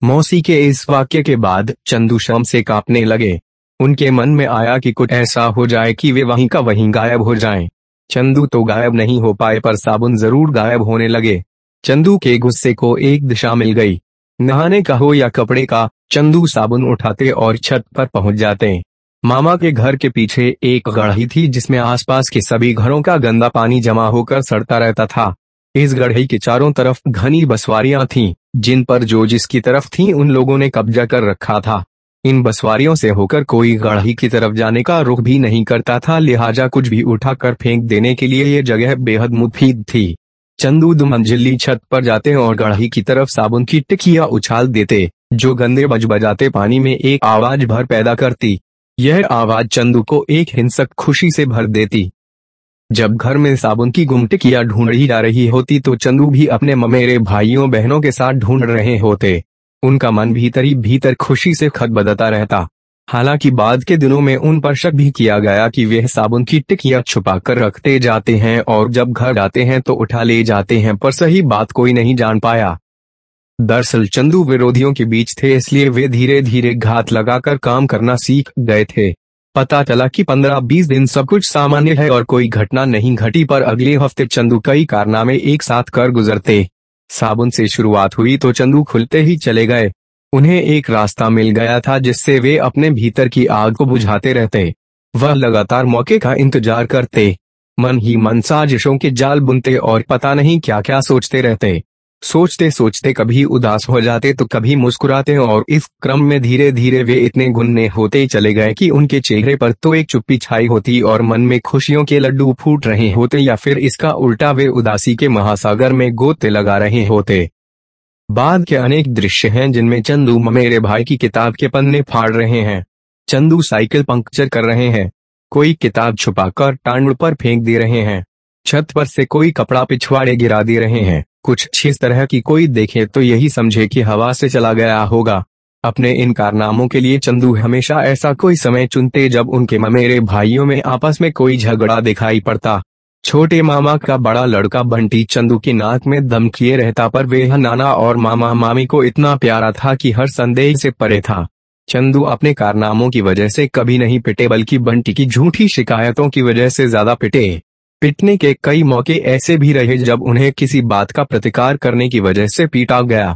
मौसी के इस वाक्य के बाद चंदू शम से कांपने लगे। उनके मन में आया कि कुछ ऐसा हो जाए कि वे वहीं का वहीं गायब हो जाएँ। चंदू तो गायब नहीं हो पाए पर साबुन ज़रूर गायब होने लगे। चंदू के गुस्से को एक दिशा मिल गई। नहाने का हो या कपड़े का, चंदू साबुन उठाते और छत पर पहुँच जाते। मामा के घर के पीछे एक गढ़ी थी जिसमें आसपास के सभी घरों का गंदा पानी जमा होकर सड़ता रहता था। इस गढ़ई के चारों तरफ़ घनी बसवारियाँ थीं, जिन पर जो जिसकी तरफ़ थीं उन लोगों ने कब्जा कर रखा था। इन बसवारियों से होकर कोई गढ़ी की तरफ़ जाने का रुख भी नहीं करता था लिहाजा कुछ भी उठाकर फेंक देने के लिए ये जगह बेहद मुफीद थी। चंदू मंजिली छत पर जाते और गढ़ी की तरफ़ साबुन की टिकिया उछाल देते जो गंदे बज बजाते पानी में एक आवाज़ भर पैदा करती। यह आवाज़ चंदू को एक हिंसक खुशी से भर देती। जब घर में साबुन की गुमटिकिया ढूंढी जा रही होती तो चंदू भी अपने ममेरे भाइयों बहनों के साथ ढूंढ रहे होते। उनका मन भीतर ही भीतर खुशी से खत बदता रहता। हालाँकि बाद के दिनों में उन पर शक भी किया गया कि वे साबुन की टिकिया छुपा कर रखते जाते हैं और जब घर जाते हैं तो उठा ले जाते हैं पर सही बात कोई नहीं जान पाया। दरअसल चंदू विरोधियों के बीच थे, इसलिए वे धीरे धीरे घात लगाकर काम करना सीख गए थे। पता चला कि पंद्रह बीस दिन सब कुछ सामान्य है और कोई घटना नहीं घटी, पर अगले हफ़्ते चंदू कई कारनामे एक साथ कर गुजरते। साबुन से शुरुआत हुई तो चंदू खुलते ही चले गए। उन्हें एक रास्ता मिल गया था जिससे वे अपने भीतर की आग को बुझाते रहते। वह लगातार मौके का इंतज़ार करते। मन ही मन साजिशों के जाल बुनते और पता नहीं क्या क्या सोचते रहते। सोचते सोचते कभी उदास हो जाते तो कभी मुस्कुराते और इस क्रम में धीरे धीरे वे इतने गुन्ने होते चले गए कि उनके चेहरे पर तो एक चुप्पी छाई होती और मन में खुशियों के लड्डू फूट रहे होते या फिर इसका उल्टा वे उदासी के महासागर में गोते लगा रहे होते। बाद के अनेक दृश्य हैं जिनमें चंदू मेरे भाई की किताब के पन्ने फाड़ रहे हैं। चंदू साइकिल पंक्चर कर रहे हैं। कोई किताब छुपाकर टांड पर फेंक दे रहे हैं। छत पर से कोई कपड़ा पिछवाड़े गिरा दे रहे हैं। कुछ इस तरह की कोई देखे तो यही समझे कि हवा से चला गया होगा। अपने इन कारनामों के लिए चंदू हमेशा ऐसा कोई समय चुनते जब उनके ममेरे भाइयों में आपस में कोई झगड़ा दिखाई पड़ता। छोटे मामा का बड़ा लड़का बंटी चंदू की नाक में दम किए रहता पर वे नाना और मामा मामी को इतना प्यारा था कि हर संदेह से परे था। चंदू अपने कारनामों की वजह से कभी नहीं पिटे बल्कि बंटी की झूठी शिकायतों की वजह से ज़्यादा पिटे। पिटने के कई मौके ऐसे भी रहे जब उन्हें किसी बात का प्रतिकार करने की वजह से पीटा गया।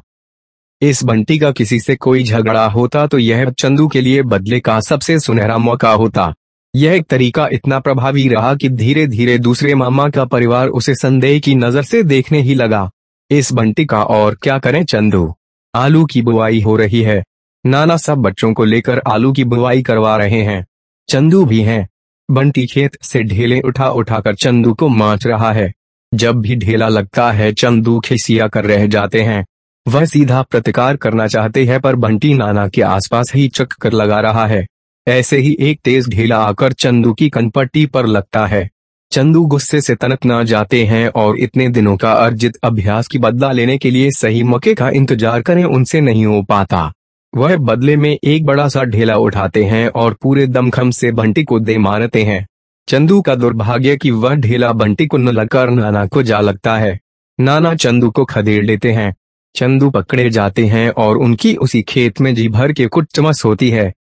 इस बंटी का किसी से कोई झगड़ा होता तो यह चंदू के लिए बदले का सबसे सुनहरा मौका होता। यह तरीका इतना प्रभावी रहा कि धीरे धीरे दूसरे मामा का परिवार उसे संदेह की नज़र से देखने ही लगा। इस बंटी का और क्या करें चंदू? आलू की बुआई हो रही है। नाना सब बच्चों को लेकर आलू की बुआई करवा रहे हैं। चंदू भी हैं। बंटी खेत से ढेले उठा उठाकर चंदू को माच रहा है। जब भी ढेला लगता है, चंदू खिसिया कर रह जाते हैं। वह सीधा प्रतिकार करना चाहते हैं, पर बंटी नाना के आसपास ही चक कर लगा रहा है। ऐसे ही एक तेज ढेला आकर चंदू की कनपट्टी पर लगता है। चंदू गुस्से से तनक ना जाते हैं और इतने दिनों का अर्जित अभ्यास की बदला लेने के लिए सही मौके का इंतज़ार करें, उनसे नहीं हो पाता। वह बदले में एक बड़ा सा ढेला उठाते हैं और पूरे दमखम से बंटी को दे मारते हैं। चंदू का दुर्भाग्य कि वह ढेला बंटी को न लगकर नाना को जा लगता है। नाना चंदू को खदेड़ लेते हैं। चंदू पकड़े जाते हैं और उनकी उसी खेत में जी भर के कुछ चमस होती है।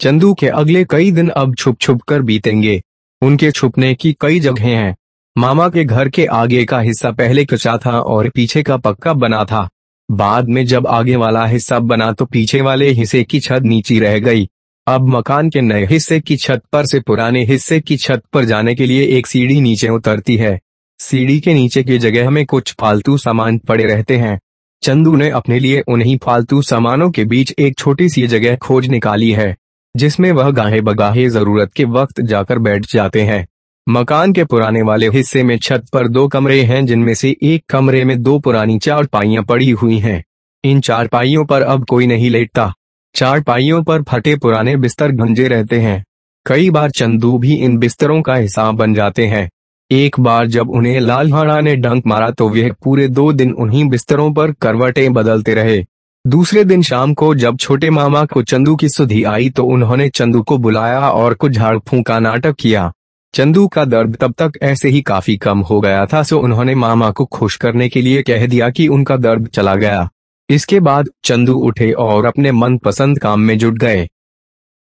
चंदू के अगले कई दिन अब छुप छुप कर बीतेंगे। उनके छुपने की कई जगह हैं। मामा के घर के आगे का हिस्सा पहले कच्चा था और पीछे का पक्का बना था। बाद में जब आगे वाला हिस्सा बना तो पीछे वाले हिस्से की छत नीची रह गई। अब मकान के नए हिस्से की छत पर से पुराने हिस्से की छत पर जाने के लिए एक सीढ़ी नीचे उतरती है। सीढ़ी के नीचे की जगह में कुछ फालतू सामान पड़े रहते हैं। चंदू ने अपने लिए उन्हीं फालतू सामानों के बीच एक छोटी सी जगह खोज निकाली है, जिसमें वह गाहे बगाहे ज़रूरत के वक्त जाकर बैठ जाते हैं। मकान के पुराने वाले हिस्से में छत पर दो कमरे हैं, जिनमें से एक कमरे में दो पुरानी चार पाइयाँ पड़ी हुई हैं। इन चार पाइयों पर अब कोई नहीं लेटता। चार पाइयों पर फटे पुराने बिस्तर गंजे रहते हैं। कई बार चंदू भी इन बिस्तरों का हिसाब बन जाते हैं। एक बार जब उन्हें लाल ने डंक मारा तो वे पूरे दो दिन उन्हीं बिस्तरों पर करवटें बदलते रहे। दूसरे दिन शाम को जब छोटे मामा को चंदू की सुधी आई तो उन्होंने चंदू को बुलाया और कुछ झाड़ फूका नाटक किया। चंदू का दर्द तब तक ऐसे ही काफ़ी कम हो गया था, सो उन्होंने मामा को खुश करने के लिए कह दिया कि उनका दर्द चला गया। इसके बाद चंदू उठे और अपने मनपसंद काम में जुट गए।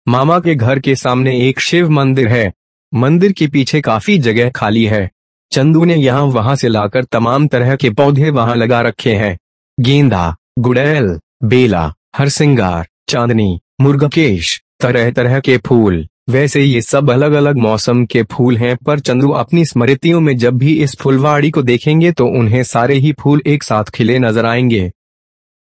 मामा के घर के सामने एक शिव मंदिर है। मंदिर के पीछे काफ़ी जगह खाली है। चंदू ने यहाँ वहाँ से लाकर तमाम तरह के पौधे वहाँ लगा रखे हैं। गेंदा, गुड़ैल, बेला, हरसिंगार, चांदनी, मुर्गकेश तरह तरह के फूल। वैसे ये सब अलग अलग मौसम के फूल हैं, पर चंदू अपनी स्मृतियों में जब भी इस फुलवाड़ी को देखेंगे तो उन्हें सारे ही फूल एक साथ खिले नज़र आएँगे।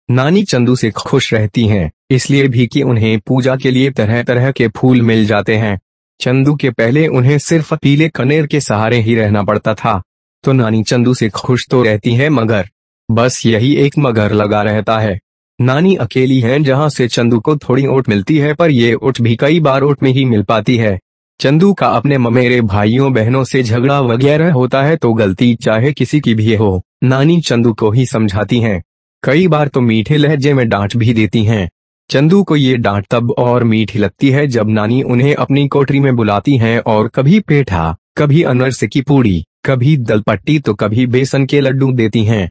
नानी चंदू से खुश रहती हैं, इसलिए भी कि उन्हें पूजा के लिए तरह तरह के फूल मिल जाते हैं। चंदू के पहले उन्हें सिर्फ़ पीले कनेर के सहारे ही रहना पड़ता था। तो नानी चंदू से खुश तो रहती है मगर, बस यही एक मगर लगा रहता है। नानी अकेली हैं जहाँ से चंदू को थोड़ी ओट मिलती है, पर ये ओट भी कई बार ओट में ही मिल पाती है। चंदू का अपने ममेरे भाइयों, बहनों से झगड़ा वगैरह होता है तो गलती चाहे किसी की भी हो, नानी चंदू को ही समझाती हैं। कई बार तो मीठे लहजे में डांट भी देती हैं। चंदू को ये डांट तब और मीठी लगती है जब नानी उन्हें अपनी कोठरी में बुलाती हैं और कभी पेठा, कभी अनरस की पूड़ी, कभी दलपट्टी तो कभी बेसन के लड्डू देती हैं।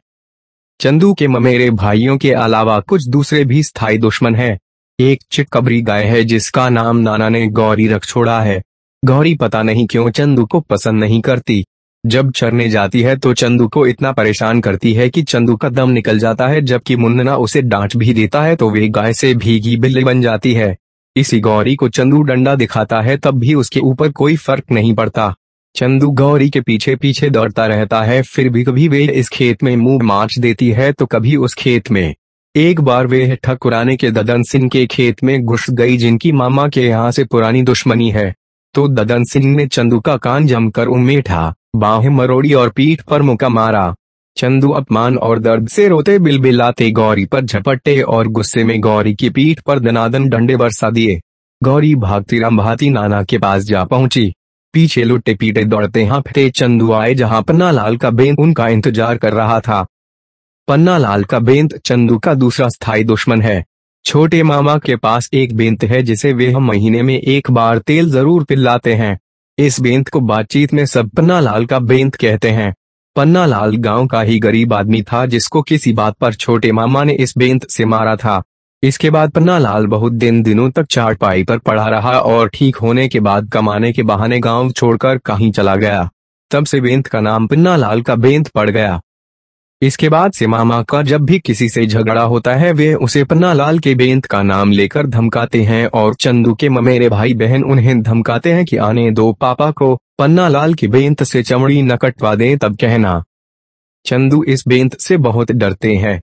चंदू के ममेरे भाइयों के अलावा कुछ दूसरे भी स्थायी दुश्मन हैं। एक चिकबरी गाय है जिसका नाम नाना ने गौरी रख छोड़ा है। गौरी पता नहीं क्यों चंदू को पसंद नहीं करती। जब चरने जाती है तो चंदू को इतना परेशान करती है कि चंदू का दम निकल जाता है जबकि मुन्ना उसे डांट भी देता है तो वे गाय से भीगी बिल्ली बन जाती है। इसी गौरी को चंदू डंडा दिखाता है तब भी उसके ऊपर कोई फ़र्क नहीं पड़ता। चंदू गौरी के पीछे पीछे दौड़ता रहता है, फिर भी कभी वे इस खेत में मुँह मार्च देती है तो कभी उस खेत में। एक बार वे ठकुराने के ददन सिंह के खेत में घुस गई, जिनकी मामा के यहाँ से पुरानी दुश्मनी है। तो ददन सिंह ने चंदू का कान जमकर उमेठा बाहें मरोड़ी और पीठ पर मुका मारा। चंदू अपमान और दर्द से रोते बिलबिलाते गौरी पर झपट्टे और गुस्से में गौरी की पीठ पर दनादन डंडे बरसा दिए। गौरी भागती रंभाती नाना के पास जा पहुँची। पीछे लुटे पीटे दौड़ते हाँफते चंदू आए जहाँ पन्ना लाल का बेंत उनका इंतज़ार कर रहा था। पन्ना लाल का बेंत चंदू का दूसरा स्थायी दुश्मन है। छोटे मामा के पास एक बेंत है जिसे वे हम महीने में एक बार तेल ज़रूर पिलाते हैं। इस बेंत को बातचीत में सब पन्ना लाल का बेंत कहते हैं। पन्ना लाल गाँव का ही गरीब आदमी था जिसको किसी बात पर छोटे मामा ने इस बेंत से मारा था। इसके बाद पन्नालाल बहुत दिन दिनों तक चारपाई पर पड़ा रहा और ठीक होने के बाद कमाने के बहाने गाँव छोड़कर कहीं चला गया। तब से बेंत का नाम पन्नालाल का बेंत पड़ गया। इसके बाद से मामा का जब भी किसी से झगड़ा होता है, वे उसे पन्नालाल के बेंत का नाम लेकर धमकाते हैं और चंदू के ममेरे भाई बहन उन्हें धमकाते हैं कि आने दो पापा को पन्नालाल की बेंत से चमड़ी न कटवा दें तब कहना। चंदू इस बेंत से बहुत डरते हैं।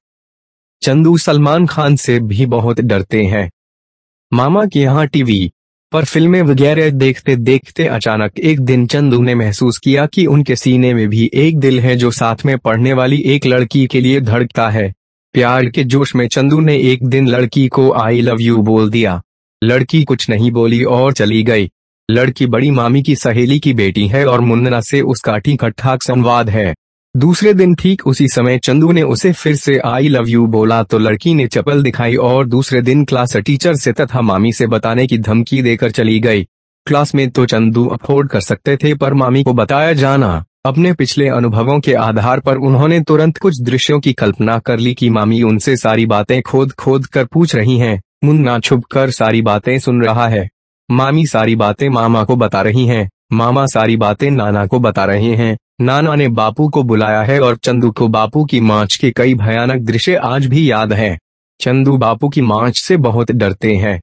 चंदू सलमान खान से भी बहुत डरते हैं। मामा के यहाँ टीवी पर फ़िल्में वगैरह देखते देखते अचानक एक दिन चंदू ने महसूस किया कि उनके सीने में भी एक दिल है जो साथ में पढ़ने वाली एक लड़की के लिए धड़कता है। प्यार के जोश में चंदू ने एक दिन लड़की को आई लव यू बोल दिया। लड़की कुछ नहीं बोली और चली गई। लड़की बड़ी मामी की सहेली की बेटी है और मुन्ना से उसका ठीक ठाक संवाद है। दूसरे दिन ठीक उसी समय चंदू ने उसे फिर से आई लव यू बोला तो लड़की ने चपल दिखाई और दूसरे दिन क्लास टीचर से तथा मामी से बताने की धमकी देकर चली गई। क्लास में तो चंदू अफोर्ड कर सकते थे पर मामी को बताया जाना। अपने पिछले अनुभवों के आधार पर उन्होंने तुरंत कुछ दृश्यों की कल्पना कर ली कि मामी उनसे सारी बातें खोद खोद कर पूछ रही हैं। मुन्ना छुप कर सारी बातें सुन रहा है। मामी सारी बातें मामा को बता रही हैं। मामा सारी बातें नाना को बता रहे हैं। नाना ने बापू को बुलाया है और चंदू को बापू की मांच के कई भयानक दृश्य आज भी याद है। चंदू बापू की मांच से बहुत डरते हैं।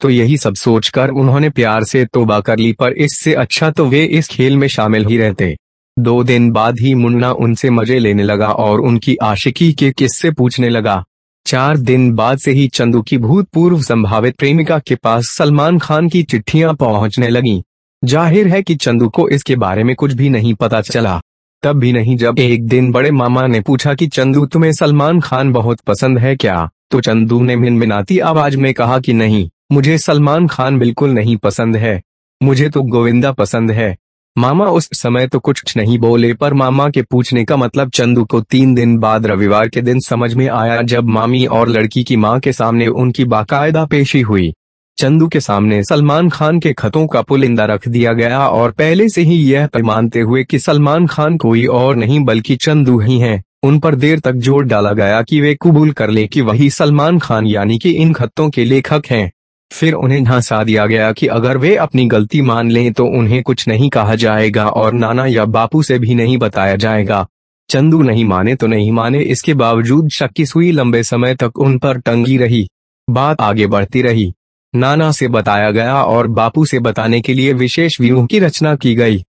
तो यही सब सोचकर उन्होंने प्यार से तोबा कर ली, पर इससे अच्छा तो वे इस खेल में शामिल ही रहते। दो दिन बाद ही मुन्ना उनसे मज़े लेने लगा और उनकी आशिकी के किस्से पूछने लगा। चार दिन बाद से ही चंदू की भूतपूर्व संभावित प्रेमिका के पास सलमान खान की चिट्ठियाँ पहुँचने लगीं। ज़ाहिर है कि चंदू को इसके बारे में कुछ भी नहीं पता चला। तब भी नहीं, जब एक दिन बड़े मामा ने पूछा कि चंदू तुम्हें सलमान खान बहुत पसंद है क्या तो चंदू ने मिनमिनाती आवाज़ में कहा कि नहीं, मुझे सलमान खान बिल्कुल नहीं पसंद है, मुझे तो गोविंदा पसंद है। मामा उस समय तो कुछ नहीं बोले, पर मामा के पूछने का मतलब चंदू को तीन दिन बाद रविवार के दिन समझ में आया जब मामी और लड़की की माँ के सामने उनकी बाकायदा पेशी हुई। चंदू के सामने सलमान खान के खतों का पुलिंदा रख दिया गया और पहले से ही यह मानते हुए कि सलमान खान कोई और नहीं बल्कि चंदू ही हैं, उन पर देर तक ज़ोर डाला गया कि वे कबूल कर ले कि वही सलमान खान यानी कि इन खतों के लेखक हैं। फिर उन्हें ढांसा दिया गया कि अगर वे अपनी गलती मान लें तो उन्हें कुछ नहीं कहा जाएगा और नाना या बापू से भी नहीं बताया जाएगा। चंदू नहीं माने तो नहीं माने इसके बावजूद शक की सुई लंबे समय तक उन पर टंगी रही। बात आगे बढ़ती रही। नाना से बताया गया और बापू से बताने के लिए विशेष व्यूह की रचना की गई।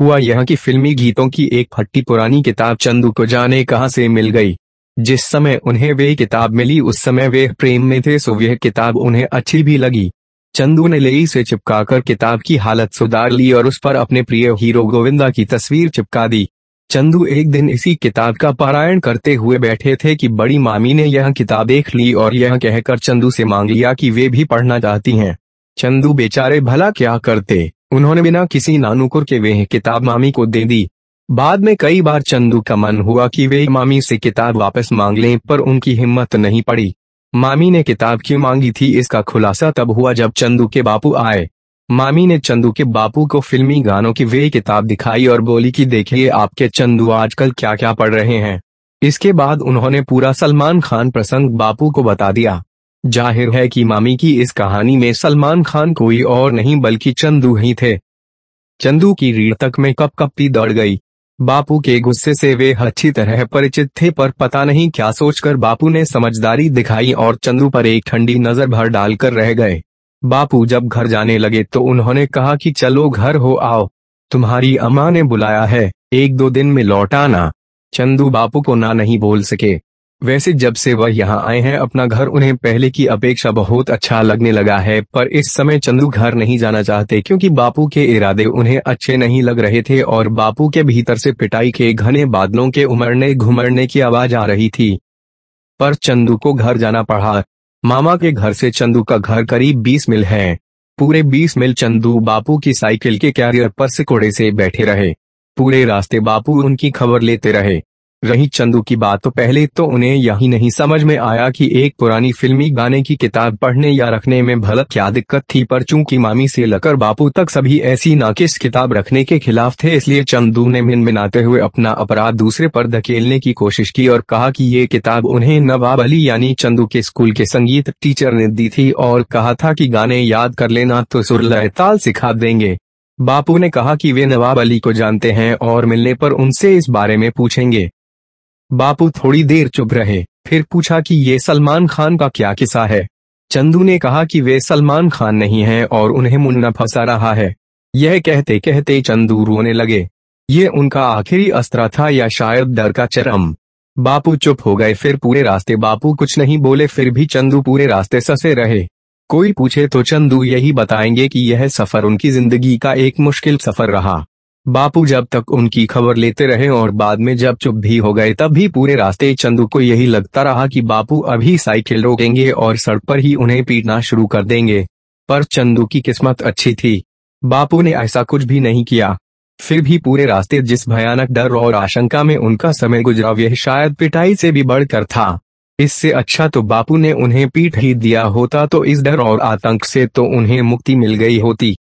हुआ यह कि फिल्मी गीतों की एक फट्टी पुरानी किताब चंदू को जाने कहाँ से मिल गई। जिस समय उन्हें वे किताब मिली, उस समय वे प्रेम में थे, सो यह किताब उन्हें अच्छी भी लगी। चंदू ने लेई से चिपकाकर किताब की हालत सुधार ली और उस पर अपने प्रिय हीरो गोविंदा की तस्वीर चिपका दी। चंदू एक दिन इसी किताब का पारायण करते हुए बैठे थे कि बड़ी मामी ने यह किताब देख ली और यह कहकर चंदू से मांग लिया कि वे भी पढ़ना चाहती हैं। चंदू बेचारे भला क्या करते? उन्होंने बिना किसी नानुकुर के वे किताब मामी को दे दी। बाद में कई बार चंदू का मन हुआ कि वे मामी से किताब वापस मांग लें, पर उनकी हिम्मत नहीं पड़ी। मामी ने किताब क्यों मांगी थी, इसका खुलासा तब हुआ जब चंदू के बापू आए। मामी ने चंदू के बापू को फिल्मी गानों की वे किताब दिखाई और बोली कि देखिए आपके चंदू आजकल क्या क्या पढ़ रहे हैं। इसके बाद उन्होंने पूरा सलमान खान प्रसंग बापू को बता दिया। ज़ाहिर है कि मामी की इस कहानी में सलमान खान कोई और नहीं बल्कि चंदू ही थे। चंदू की रीढ़ तक में कप कपती दौड़ गई। बापू के गुस्से से वे अच्छी तरह परिचित थे पर पता नहीं क्या सोचकर बापू ने समझदारी दिखाई और चंदू पर एक ठंडी नज़र भर डालकर रह गए। बापू जब घर जाने लगे तो उन्होंने कहा कि चलो घर हो आओ। तुम्हारी अम्मा ने बुलाया है, एक दो दिन में लौट आना। चंदू बापू को ना नहीं बोल सके। वैसे जब से वह यहाँ आए हैं, अपना घर उन्हें पहले की अपेक्षा बहुत अच्छा लगने लगा है, पर इस समय चंदू घर नहीं जाना चाहते क्योंकि बापू के इरादे उन्हें अच्छे नहीं लग रहे थे और बापू के भीतर से पिटाई के घने बादलों के उमड़ने घुमड़ने की आवाज़ आ रही थी। पर चंदू को घर जाना पड़ा। मामा के घर से चंदू का घर करीब बीस मिल है। पूरे बीस मिल चंदू बापू की साइकिल के कैरियर पर सिकोड़े से बैठे रहे। पूरे रास्ते बापू उनकी खबर लेते रहे। रही चंदू की बात तो पहले तो उन्हें यही नहीं समझ में आया कि एक पुरानी फिल्मी गाने की किताब पढ़ने या रखने में भला क्या दिक्कत थी, पर चूँकि मामी से लकर बापू तक सभी ऐसी नाकिस किताब रखने के खिलाफ थे, इसलिए चंदू ने मिन मिनाते हुए अपना अपराध दूसरे पर धकेलने की कोशिश की और कहा कि ये किताब उन्हें नवाब अली यानी चंदू के स्कूल के संगीत टीचर ने दी थी और कहा था की गाने याद कर लेना तो सुर ताल सिखा देंगे। बापू ने कहा कि वे नवाब अली को जानते हैं और मिलने पर उनसे इस बारे में पूछेंगे। बापू थोड़ी देर चुप रहे, फिर पूछा कि ये सलमान खान का क्या किस्सा है? चंदू ने कहा कि वे सलमान खान नहीं हैं और उन्हें मुन्ना फंसा रहा है। यह कहते कहते चंदू रोने लगे। ये उनका आखिरी अस्त्र था या शायद डर का चरम? बापू चुप हो गए, फिर पूरे रास्ते बापू कुछ नहीं बोले, फिर भी चंदू पूरे रास्ते ससे रहे। कोई पूछे तो चंदू यही बताएँगे कि यह सफ़र उनकी ज़िंदगी का एक मुश्किल सफ़र रहा। बापू जब तक उनकी खबर लेते रहे और बाद में जब चुप भी हो गए तब भी पूरे रास्ते चंदू को यही लगता रहा कि बापू अभी साइकिल रोकेंगे और सड़क पर ही उन्हें पीटना शुरू कर देंगे। पर चंदू की किस्मत अच्छी थी। बापू ने ऐसा कुछ भी नहीं किया। फिर भी पूरे रास्ते जिस भयानक डर और आशंका में उनका समय गुजरा, वह शायद पिटाई से भी बढ़कर था। इससे अच्छा तो बापू ने उन्हें पीट ही दिया होता तो इस डर और आतंक से तो उन्हें मुक्ति मिल गई होती।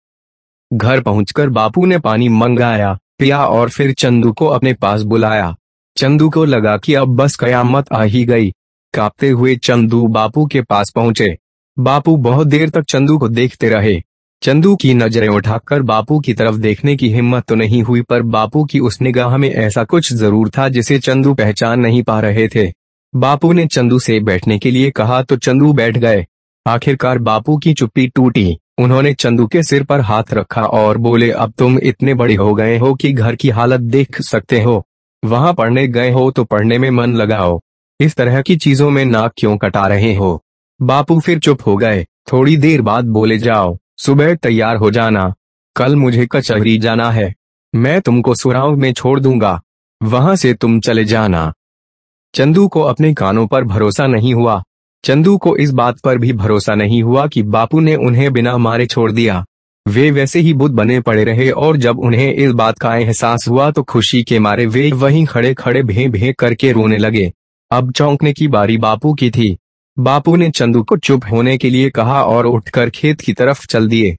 घर पहुंचकर बापू ने पानी मंगाया, पिया और फिर चंदू को अपने पास बुलाया। चंदू को लगा कि अब बस कयामत आ ही गई। कांपते हुए चंदू बापू के पास पहुँचे। बापू बहुत देर तक चंदू को देखते रहे। चंदू की नज़रें उठाकर बापू की तरफ़ देखने की हिम्मत तो नहीं हुई, पर बापू की उस निगाह में ऐसा कुछ ज़रूर था जिसे चंदू पहचान नहीं पा रहे थे। बापू ने चंदू से बैठने के लिए कहा तो चंदू बैठ गए। आखिरकार बापू की चुप्पी टूटी। उन्होंने चंदू के सिर पर हाथ रखा और बोले, अब तुम इतने बड़े हो गए हो कि घर की हालत देख सकते हो। वहाँ पढ़ने गए हो तो पढ़ने में मन लगाओ। इस तरह की चीज़ों में नाक क्यों कटा रहे हो बापू फिर चुप हो गए। थोड़ी देर बाद बोले, जाओ, सुबह तैयार हो जाना। कल मुझे कचहरी जाना है। मैं तुमको सुराव में छोड़ दूँगा। वहाँ से तुम चले जाना चंदू को अपने कानों पर भरोसा नहीं हुआ। चंदू को इस बात पर भी भरोसा नहीं हुआ कि बापू ने उन्हें बिना मारे छोड़ दिया। वे वैसे ही बुद्ध बने पड़े रहे और जब उन्हें इस बात का एहसास हुआ तो खुशी के मारे वे वहीं खड़े खड़े भे भे करके रोने लगे। अब चौंकने की बारी बापू की थी। बापू ने चंदू को चुप होने के लिए कहा और उठकर खेत की तरफ़ चल दिए।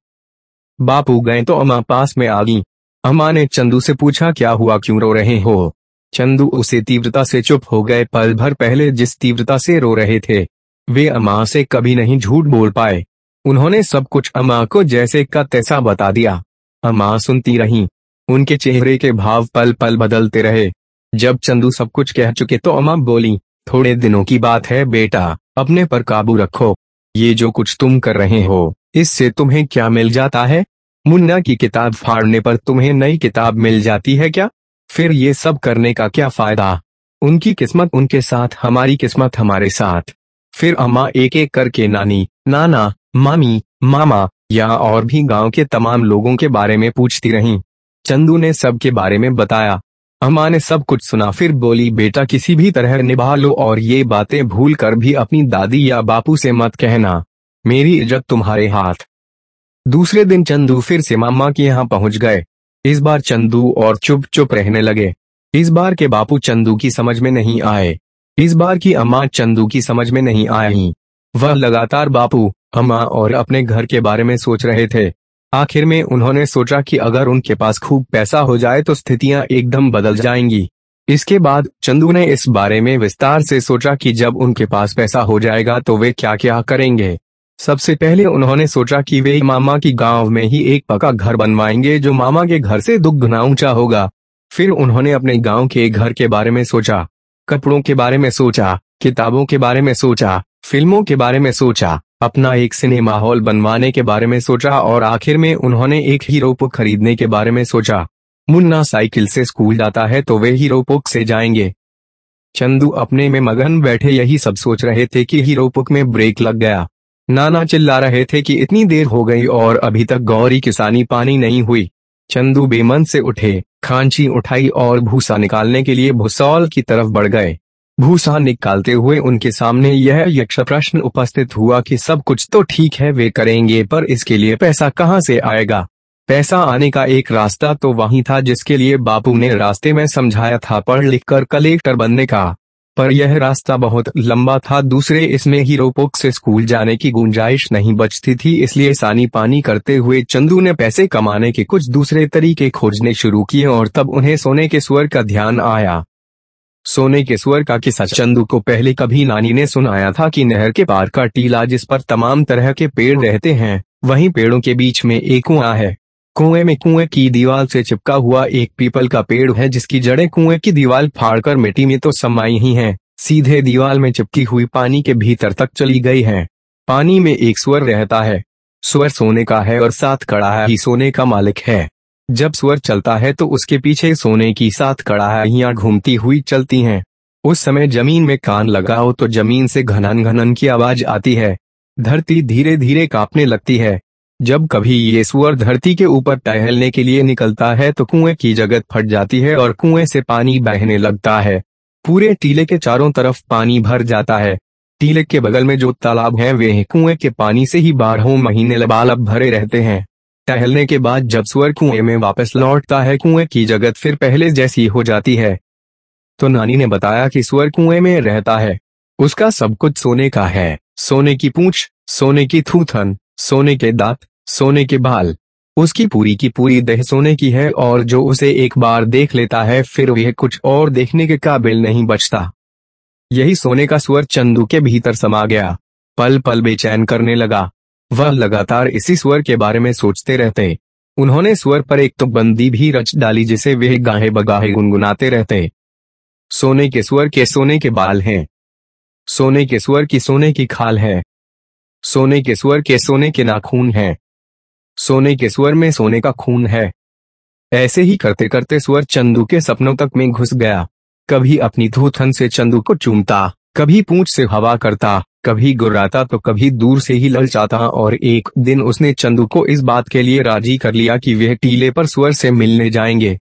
बापू गए तो अम्मा पास में आ गई। अम्मा ने चंदू से पूछा, क्या हुआ? क्यों रो रहे हो? चंदू उसे तीव्रता से चुप हो गए। पल भर पहले जिस तीव्रता से रो रहे थे वे अम्मा से कभी नहीं झूठ बोल पाए। उन्होंने सब कुछ अम्मा को जैसे का तैसा बता दिया। अम्मा सुनती रही। उनके चेहरे के भाव पल पल बदलते रहे। जब चंदू सब कुछ कह चुके तो अम्मा बोली, थोड़े दिनों की बात है बेटा, अपने पर काबू रखो। ये जो कुछ तुम कर रहे हो, इससे तुम्हें क्या मिल जाता है? मुन्ना की किताब फाड़ने पर तुम्हें नई किताब मिल जाती है क्या? फिर ये सब करने का क्या फ़ायदा? उनकी किस्मत उनके साथ, हमारी किस्मत हमारे साथ। फिर अम्मा एक एक करके नानी, नाना, मामी, मामा, या और भी गाँव के तमाम लोगों के बारे में पूछती रहीं। चंदू ने सबके बारे में बताया। अम्मा ने सब कुछ सुना, फिर बोली, बेटा, किसी भी तरह निभा लो और ये बातें भूल कर भी अपनी दादी या बापू से मत कहना। मेरी इज़्ज़त तुम्हारे हाथ. दूसरे दिन चंदू फिर से मामा के यहाँ पहुँच गए। इस बार चंदू और चुप चुप रहने लगे। इस बार के बापू चंदू की समझ में नहीं आए। इस बार की अम्मा चंदू की समझ में नहीं आई वह लगातार बापू, अम्मा और अपने घर के बारे में सोच रहे थे। आखिर में उन्होंने सोचा कि अगर उनके पास खूब पैसा हो जाए तो स्थितियाँ एकदम बदल जाएँगी। इसके बाद चंदू ने इस बारे में विस्तार से सोचा कि जब उनके पास पैसा हो जाएगा तो वे क्या क्या करेंगे। सबसे पहले उन्होंने सोचा कि वे मामा की गाँव में ही एक पका घर बनवाएँगे जो मामा के घर से दुगना ऊँचा होगा। फिर उन्होंने अपने गाँव के घर के बारे में सोचा। कपड़ों के बारे में सोचा, किताबों के बारे में सोचा, फ़िल्मों के बारे में सोचा, अपना एक सिनेमा हॉल बनवाने के बारे में सोचा और आखिर में उन्होंने एक हीरो खरीदने के बारे में सोचा। मुन्ना साइकिल से स्कूल जाता है तो वे हीरो पुक से जाएँगे। चंदू अपने में मगन बैठे यही सब सोच रहे थे कि हीरो पुक में ब्रेक लग गया। नाना चिल्ला रहे थे कि इतनी देर हो गई और अभी तक गौरी किसानी पानी नहीं हुई। चंदू बेमन से उठे। खांची उठाई और भूसा निकालने के लिए भूसौल की तरफ़ बढ़ गए। भूसा निकालते हुए उनके सामने यह यक्ष प्रश्न उपस्थित हुआ कि सब कुछ तो ठीक है, वे करेंगे, पर इसके लिए पैसा कहाँ से आएगा? पैसा आने का एक रास्ता तो वही था जिसके लिए बापू ने रास्ते में समझाया था पढ़ लिख कर कलेक्टर बनने का। पर यह रास्ता बहुत लंबा था। दूसरे इसमें हीरोपोक से स्कूल जाने की गुंजाइश नहीं बचती थी, इसलिए सानी पानी करते हुए चंदू ने पैसे कमाने के कुछ दूसरे तरीके खोजने शुरू किए और तब उन्हें सोने के स्वर का ध्यान आया। सोने के स्वर का किस्सा चंदू को पहले कभी नानी ने सुनाया था कि नहर के पार का टीला जिस पर तमाम तरह के पेड़ रहते हैं, वहीं पेड़ों के बीच में एक कुआँ है। कुएँ में कुएँ की दीवार से चिपका हुआ एक पीपल का पेड़ है जिसकी जड़ें कुएँ की दीवार फाड़कर मिट्टी में तो समाई ही हैं। सीधे दीवार में चिपकी हुई पानी के भीतर तक चली गई है। पानी में एक स्वर रहता है। स्वर सोने का है और सात कड़ा ही सोने का मालिक है। जब स्वर चलता है तो उसके पीछे सोने की सात कड़ाहियाँ घूमती हुई चलती हैं। उस समय ज़मीन में कान लगाओ तो ज़मीन से घनन घनन की आवाज़ आती है। धरती धीरे धीरे कांपने लगती है। जब कभी ये सुअर धरती के ऊपर टहलने के लिए निकलता है तो कुएँ की जगत फट जाती है और कुएँ से पानी बहने लगता है। पूरे टीले के चारों तरफ़ पानी भर जाता है। टीले के बगल में जो तालाब है, वे कुएँ के पानी से ही बारहों महीने लबालब भरे रहते हैं। टहलने के बाद जब सुअर कुएँ में वापस लौटता है, कुएँ की जगत फिर पहले जैसी हो जाती है। तो नानी ने बताया कि सुअर कुएँ में रहता है। उसका सब कुछ सोने का है। सोने की पूंछ, सोने की थूथन सोने के दांत, सोने के बाल। उसकी पूरी की पूरी देह सोने की है और जो उसे एक बार देख लेता है, फिर वह कुछ और देखने के काबिल नहीं बचता। यही सोने का स्वर चंदू के भीतर समा गया। पल पल बेचैन करने लगा। वह लगातार इसी स्वर के बारे में सोचते रहते। उन्होंने स्वर पर एक तो बंदी भी रच डाली जिसे वे गाहे बगाहे गुनगुनाते रहते। सोने के स्वर के सोने के बाल हैं। सोने के स्वर की सोने की खाल है। सोने के स्वर के सोने के नाखून हैं। सोने के स्वर में सोने का खून है। ऐसे ही करते करते स्वर चंदू के सपनों तक में घुस गया। कभी अपनी धूथन से चंदू को चूमता, कभी पूंछ से हवा करता, कभी गुर्राता तो कभी दूर से ही ललचाता और एक दिन उसने चंदू को इस बात के लिए राज़ी कर लिया कि वह टीले पर स्वर से मिलने जाएँगे।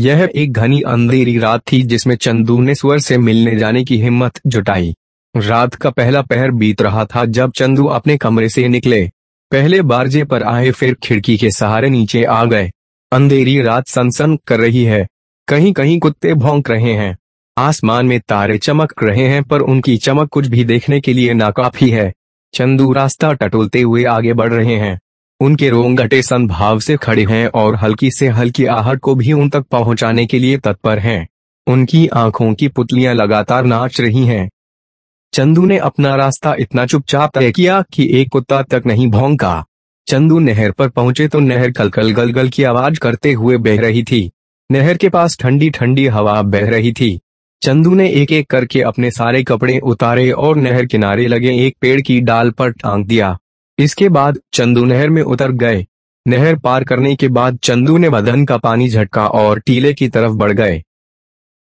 यह एक घनी अंधेरी रात थी जिसमें चंदू ने स्वर से मिलने जाने की हिम्मत जुटाई। रात का पहला पहर बीत रहा था जब चंदू अपने कमरे से निकले। पहले बारजे पर आए, फिर खिड़की के सहारे नीचे आ गए। अंधेरी रात सनसन कर रही है। कहीं कहीं कुत्ते भौंक रहे हैं। आसमान में तारे चमक रहे हैं, पर उनकी चमक कुछ भी देखने के लिए नाकाफी है। चंदू रास्ता टटोलते हुए आगे बढ़ रहे हैं। उनके रोंगटे संभाव से खड़े हैं और हल्की से हल्की आहट को भी उन तक पहुँचाने के लिए तत्पर हैं। उनकी आँखों की पुतलियाँ लगातार नाच रही हैं। चंदू ने अपना रास्ता इतना चुपचाप तय किया कि एक कुत्ता तक नहीं भौंका। चंदू नहर पर पहुँचे तो नहर कलकल गलगल की आवाज़ करते हुए बह रही थी। नहर के पास ठंडी ठंडी हवा बह रही थी। चंदू ने एक एक करके अपने सारे कपड़े उतारे और नहर किनारे लगे एक पेड़ की डाल पर टांग दिया। इसके बाद चंदू नहर में उतर गए। नहर पार करने के बाद चंदू ने बदन का पानी झटका और टीले की तरफ़ बढ़ गए।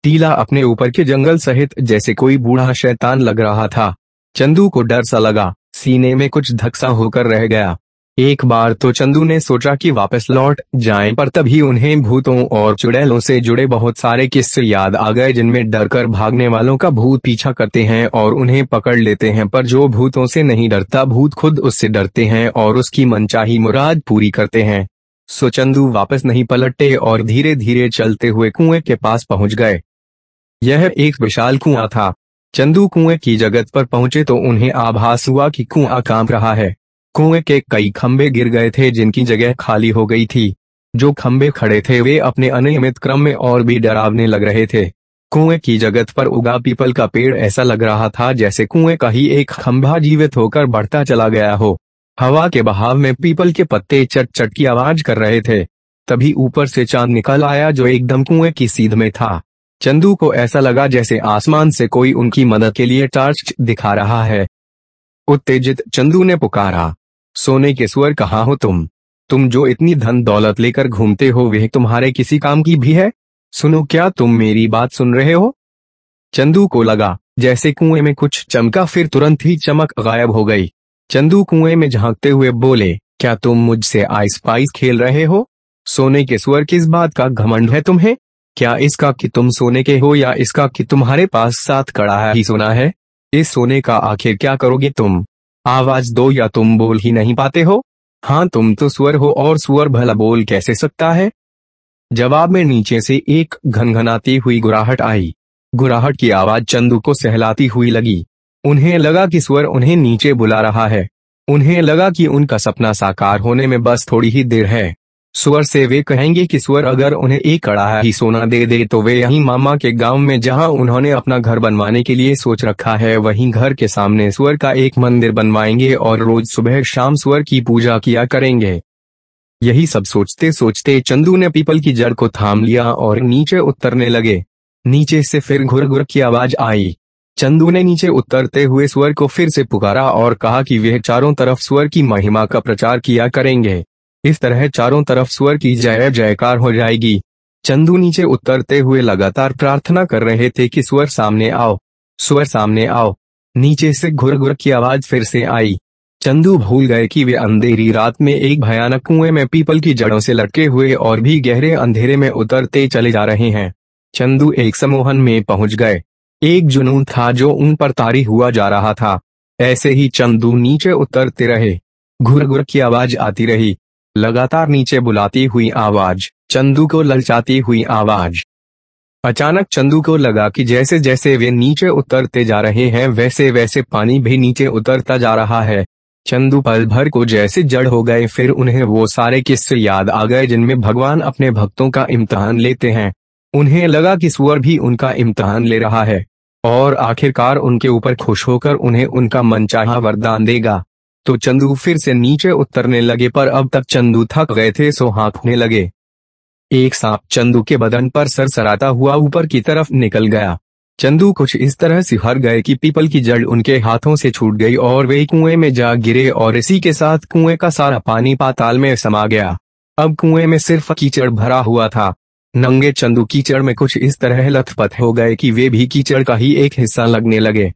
टीला अपने ऊपर के जंगल सहित जैसे कोई बूढ़ा शैतान लग रहा था। चंदू को डर सा लगा। सीने में कुछ धक्सा होकर रह गया। एक बार तो चंदू ने सोचा कि वापस लौट जाएँ, पर तभी उन्हें भूतों और चुड़ैलों से जुड़े बहुत सारे किस्से याद आ गए, जिनमें डरकर भागने वालों का भूत पीछा करते हैं और उन्हें पकड़ लेते हैं। पर जो भूतों से नहीं डरता, भूत खुद उससे डरते हैं और उसकी मनचाही मुराद पूरी करते हैं। सो चंदू वापस नहीं पलटे और धीरे धीरे चलते हुए कुएँ के पास पहुँच गए। यह एक विशाल कुआँ था। चंदू कुएँ की जगत पर पहुँचे तो उन्हें आभास हुआ कि कुआँ काँप रहा है। कुएँ के कई खंबे गिर गए थे जिनकी जगह खाली हो गई थी। जो खंबे खड़े थे वे अपने अनियमित क्रम में और भी डरावने लग रहे थे। कुएँ की जगत पर उगा पीपल का पेड़ ऐसा लग रहा था जैसे कुएँ का ही एक खंभा जीवित होकर बढ़ता चला गया हो। हवा के बहाव में पीपल के पत्ते चट चट की आवाज़ कर रहे थे। तभी ऊपर से चाँद निकल आया जो एकदम कुएँ की सीध में था। चंदू को ऐसा लगा जैसे आसमान से कोई उनकी मदद के लिए टार्च दिखा रहा है। उत्तेजित चंदू ने पुकारा, सोने के स्वर कहा हो तुम? तुम जो इतनी धन दौलत लेकर घूमते हो, वह तुम्हारे किसी काम की भी है? सुनो, क्या तुम मेरी बात सुन रहे हो? चंदू को लगा, जैसे कुएँ में कुछ चमका, फिर तुरंत ही चमक गायब हो गई। चंदू कुएँ में झांकते हुए बोले, क्या तुम मुझसे आइस पाइस खेल रहे हो? सोने के स्वर किस बात का घमंड है तुम्हें? क्या इसका कि तुम सोने के हो या इसका कि तुम्हारे पास सात कड़ा है? ही सोना है। इस सोने का आखिर क्या करोगे तुम? आवाज़ दो या तुम बोल ही नहीं पाते हो? हाँ तुम तो स्वर हो और स्वर भला बोल कैसे सकता है? जवाब में नीचे से एक घनघनाती हुई गुराहट आई। गुराहट की आवाज़ चंदू को सहलाती हुई लगी। उन्हें लगा कि स्वर उन्हें नीचे बुला रहा है। उन्हें लगा कि उनका सपना साकार होने में बस थोड़ी ही देर है। स्वर से वे कहेंगे कि स्वर अगर उन्हें एक कड़ा ही सोना दे दे तो वे यहीं मामा के गाँव में जहाँ उन्होंने अपना घर बनवाने के लिए सोच रखा है, वहीं घर के सामने स्वर का एक मंदिर बनवाएँगे और रोज सुबह शाम स्वर की पूजा किया करेंगे। यही सब सोचते सोचते चंदू ने पीपल की जड़ को थाम लिया और नीचे उतरने लगे। नीचे से फिर घुर घुर की आवाज़ आई। चंदू ने नीचे उतरते हुए स्वर को फिर से पुकारा और कहा कि वे चारों तरफ़ स्वर की महिमा का प्रचार किया करेंगे। इस तरह चारों तरफ़ स्वर की जय जयकार हो जाएगी। चंदू नीचे उतरते हुए लगातार प्रार्थना कर रहे थे कि स्वर सामने आओ। स्वर सामने आओ। नीचे से घुर घुर की आवाज़ फिर से आई। चंदू भूल गए कि वे अंधेरी रात में एक भयानक कुएँ में पीपल की जड़ों से लटके हुए और भी गहरे अंधेरे में उतरते चले जा रहे हैं। चंदू एक समोहन में पहुँच गए। एक जुनून था जो उन पर तारी हुआ जा रहा था। ऐसे ही चंदू नीचे उतरते रहे। घुर घुर की आवाज़ आती रही। लगातार नीचे बुलाती हुई आवाज़, चंदू को ललचाती हुई आवाज़। अचानक चंदू को लगा कि जैसे जैसे वे नीचे उतरते जा रहे हैं, वैसे वैसे पानी भी नीचे उतरता जा रहा है। चंदू पल भर को जैसे जड़ हो गए, फिर उन्हें वो सारे किस्से याद आ गए जिनमें भगवान अपने भक्तों का इम्तहान लेते हैं। उन्हें लगा कि सुअर भी उनका इम्तहान ले रहा है। और आखिरकार उनके ऊपर खुश होकर उन्हें उनका मनचाहा वरदान देगा। तो चंदू फिर से नीचे उतरने लगे, पर अब तक चंदू थक गए थे, सो हाँकने लगे। एक सांप चंदू के बदन पर सरसराता हुआ ऊपर की तरफ़ निकल गया। चंदू कुछ इस तरह से हर गए कि पीपल की जड़ उनके हाथों से छूट गई, और वे कुएँ में जा गिरे, और इसी के साथ कुएँ का सारा पानी पाताल में समा गया। अब कुएँ में सिर्फ़ कीचड़ भरा हुआ था। नंगे चंदू कीचड़ में कुछ इस तरह लथपथ हो गए कि वे भी कीचड़ का ही एक हिस्सा लगने लगे।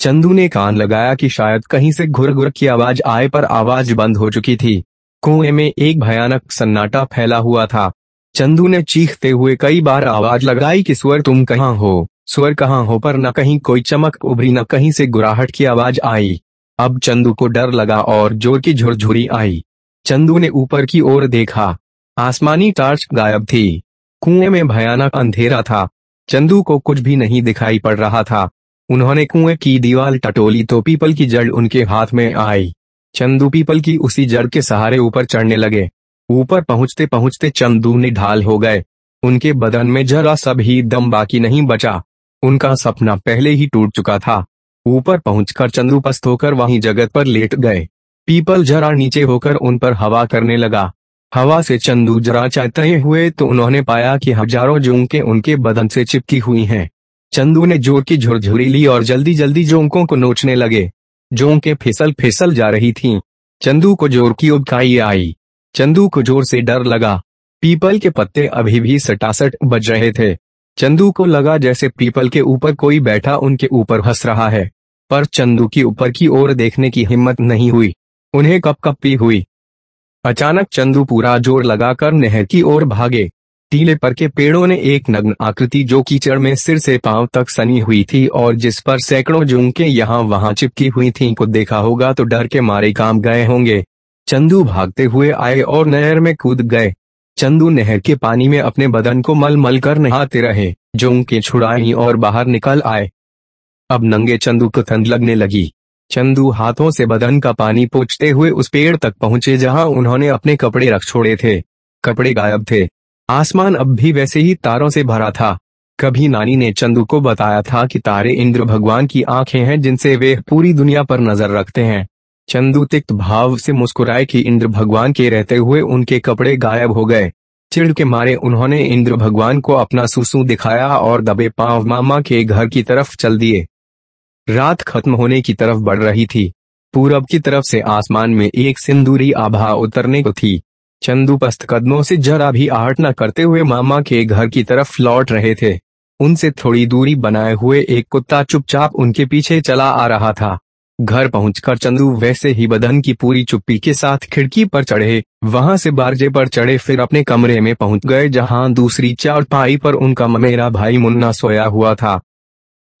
चंदू ने कान लगाया कि शायद कहीं से घुर घुर की आवाज़ आए पर आवाज़ बंद हो चुकी थी। कुएँ में एक भयानक सन्नाटा फैला हुआ था। चंदू ने चीखते हुए कई बार आवाज़ लगाई कि, स्वर, तुम कहाँ हो? स्वर कहाँ हो? पर न कहीं कोई चमक उभरी, न कहीं से गुराहट की आवाज़ आई। अब चंदू को डर लगा और ज़ोर की झुरझुरी आई। चंदू ने ऊपर की ओर देखा। आसमानी टार्च गायब थी। कुएँ में भयानक अंधेरा था। चंदू को कुछ भी नहीं दिखाई पड़ रहा था। उन्होंने कुएँ की दीवार टटोली तो पीपल की जड़ उनके हाथ में आई। चंदू पीपल की उसी जड़ के सहारे ऊपर चढ़ने लगे। ऊपर पहुँचते पहुँचते चंदू निढाल हो गए। उनके बदन में जरा सा भी दम बाकी नहीं बचा। उनका सपना पहले ही टूट चुका था। ऊपर पहुंचकर चंदू पस्त होकर वहीं जगत पर लेट गए। पीपल जरा नीचे होकर उन पर हवा करने लगा। हवा से चंदू जरा चाहते हुए तो उन्होंने पाया कि हज़ारों जोंके उनके बदन से चिपकी हुई हैं। चंदू ने ज़ोर की झुरझुरी ली और जल्दी जल्दी जोंकों को नोचने लगे। जोंके फिसल फिसल जा रही थीं। चंदू को ज़ोर की उबकाई आई। चंदू को ज़ोर से डर लगा। पीपल के पत्ते अभी भी सटासट बज रहे थे। चंदू को लगा जैसे पीपल के ऊपर कोई बैठा उनके ऊपर हंस रहा है। पर चंदू की ऊपर की ओर देखने की हिम्मत नहीं हुई। उन्हें कप कपी हुई। अचानक चंदू पूरा ज़ोर लगाकर नहर की ओर भागे। टीले पर के पेड़ों ने एक नग्न आकृति जो कीचड़ में सिर से पाँव तक सनी हुई थी और जिस पर सैकड़ों जुमके यहाँ वहाँ चिपकी हुई थी, को देखा होगा तो डर के मारे काम गए होंगे। चंदू भागते हुए आए और नहर में कूद गए। चंदू नहर के पानी में अपने बदन को मल मल कर नहाते रहे जो उनके छुड़ाई और बाहर निकल आए। अब नंगे चंदू को ठंड लगने लगी। चंदू हाथों से बदन का पानी पोछते हुए उस पेड़ तक पहुँचे जहाँ उन्होंने अपने कपड़े रख छोड़े थे। कपड़े गायब थे। आसमान अब भी वैसे ही तारों से भरा था। कभी नानी ने चंदू को बताया था कि तारे इंद्र भगवान की आँखें हैं जिनसे वे पूरी दुनिया पर नज़र रखते हैं। चंदू तिक्त भाव से मुस्कुराए कि इंद्र भगवान के रहते हुए उनके कपड़े गायब हो गए। चिड़ के मारे उन्होंने इंद्र भगवान को अपना सुसु दिखाया और दबे पाँव मामा के घर की तरफ़ चल दिए। रात खत्म होने की तरफ़ बढ़ रही थी। पूरब की तरफ़ से आसमान में एक सिंदूरी आभा उतरने को थी। चंदू पस्त कदमों से जरा भी आहट न करते हुए मामा के घर की तरफ़ लौट रहे थे। उनसे थोड़ी दूरी बनाए हुए एक कुत्ता चुपचाप उनके पीछे चला आ रहा था। घर पहुंचकर चंदू वैसे ही बदन की पूरी चुप्पी के साथ खिड़की पर चढ़े, वहाँ से बारजे पर चढ़े फिर अपने कमरे में पहुँच गए जहाँ दूसरी चारपाई पर उनका ममेरा भाई मुन्ना सोया हुआ था।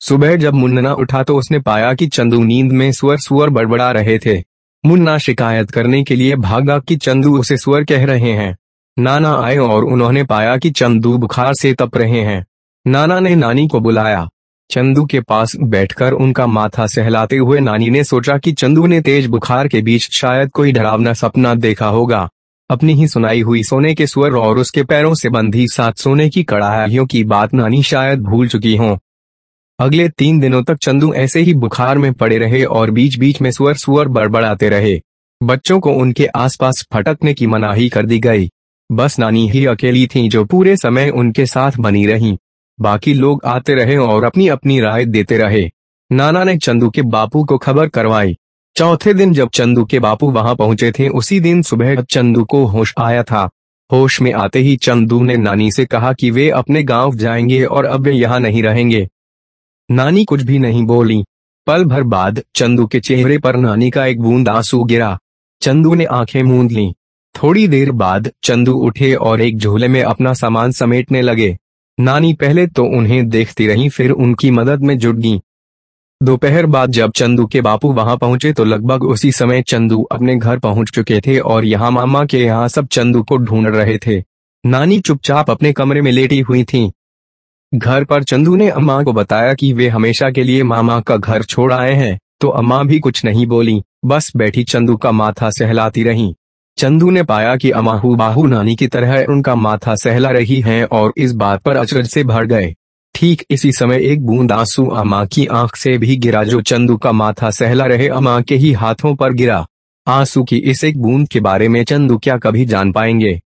सुबह जब मुन्ना उठा तो उसने पाया कि चंदू नींद में स्वर स्वर बड़बड़ा रहे थे। मुन्ना शिकायत करने के लिए भागा कि चंदू उसे स्वर कह रहे हैं। नाना आए और उन्होंने पाया कि चंदू बुखार से तप रहे हैं। नाना ने नानी को बुलाया। चंदू के पास बैठकर उनका माथा सहलाते हुए नानी ने सोचा कि चंदू ने तेज बुखार के बीच शायद कोई डरावना सपना देखा होगा। अपनी ही सुनाई हुई सोने के स्वर और उसके पैरों से बंधी सात सोने की कड़ाहियों की बात नानी शायद भूल चुकी हो। अगले तीन दिनों तक चंदू ऐसे ही बुखार में पड़े रहे और बीच बीच में सुअर सुअर बड़बड़ाते रहे। बच्चों को उनके आसपास फटकने की मनाही कर दी गई। बस नानी ही अकेली थी जो पूरे समय उनके साथ बनी रही। बाकी लोग आते रहे और अपनी अपनी राय देते रहे। नाना ने चंदू के बापू को खबर करवाई। चौथे दिन जब चंदू के बापू वहाँ पहुँचे थे, उसी दिन सुबह चंदू को होश आया था। होश में आते ही चंदू ने नानी से कहा कि वे अपने गाँव जाएँगे और अब वे यहाँ नहीं रहेंगे। नानी कुछ भी नहीं बोली। पल भर बाद चंदू के चेहरे पर नानी का एक बूंद आँसू गिरा। चंदू ने आँखें मूंद ली। थोड़ी देर बाद चंदू उठे और एक झोले में अपना सामान समेटने लगे। नानी पहले तो उन्हें देखती रही, फिर उनकी मदद में जुट गई दोपहर बाद जब चंदू के बापू वहाँ पहुँचे तो लगभग उसी समय चंदू अपने घर पहुँच चुके थे और यहाँ मामा के यहाँ सब चंदू को ढूंढ रहे थे। नानी चुपचाप अपने कमरे में लेटी हुई थी। घर पर चंदू ने अम्मा को बताया कि वे हमेशा के लिए मामा का घर छोड़ आए हैं तो अम्मा भी कुछ नहीं बोली, बस बैठी चंदू का माथा सहलाती रही। चंदू ने पाया कि अमाहू बाहू नानी की तरह उनका माथा सहला रही हैं और इस बात पर अचरज से भर गए। ठीक इसी समय एक बूंद आँसू अम्मा की आँख से भी गिरा जो चंदू का माथा सहला रहे अम्मा के ही हाथों पर गिरा। आँसू की इस एक बूंद के बारे में चंदू क्या कभी जान पाएँगे?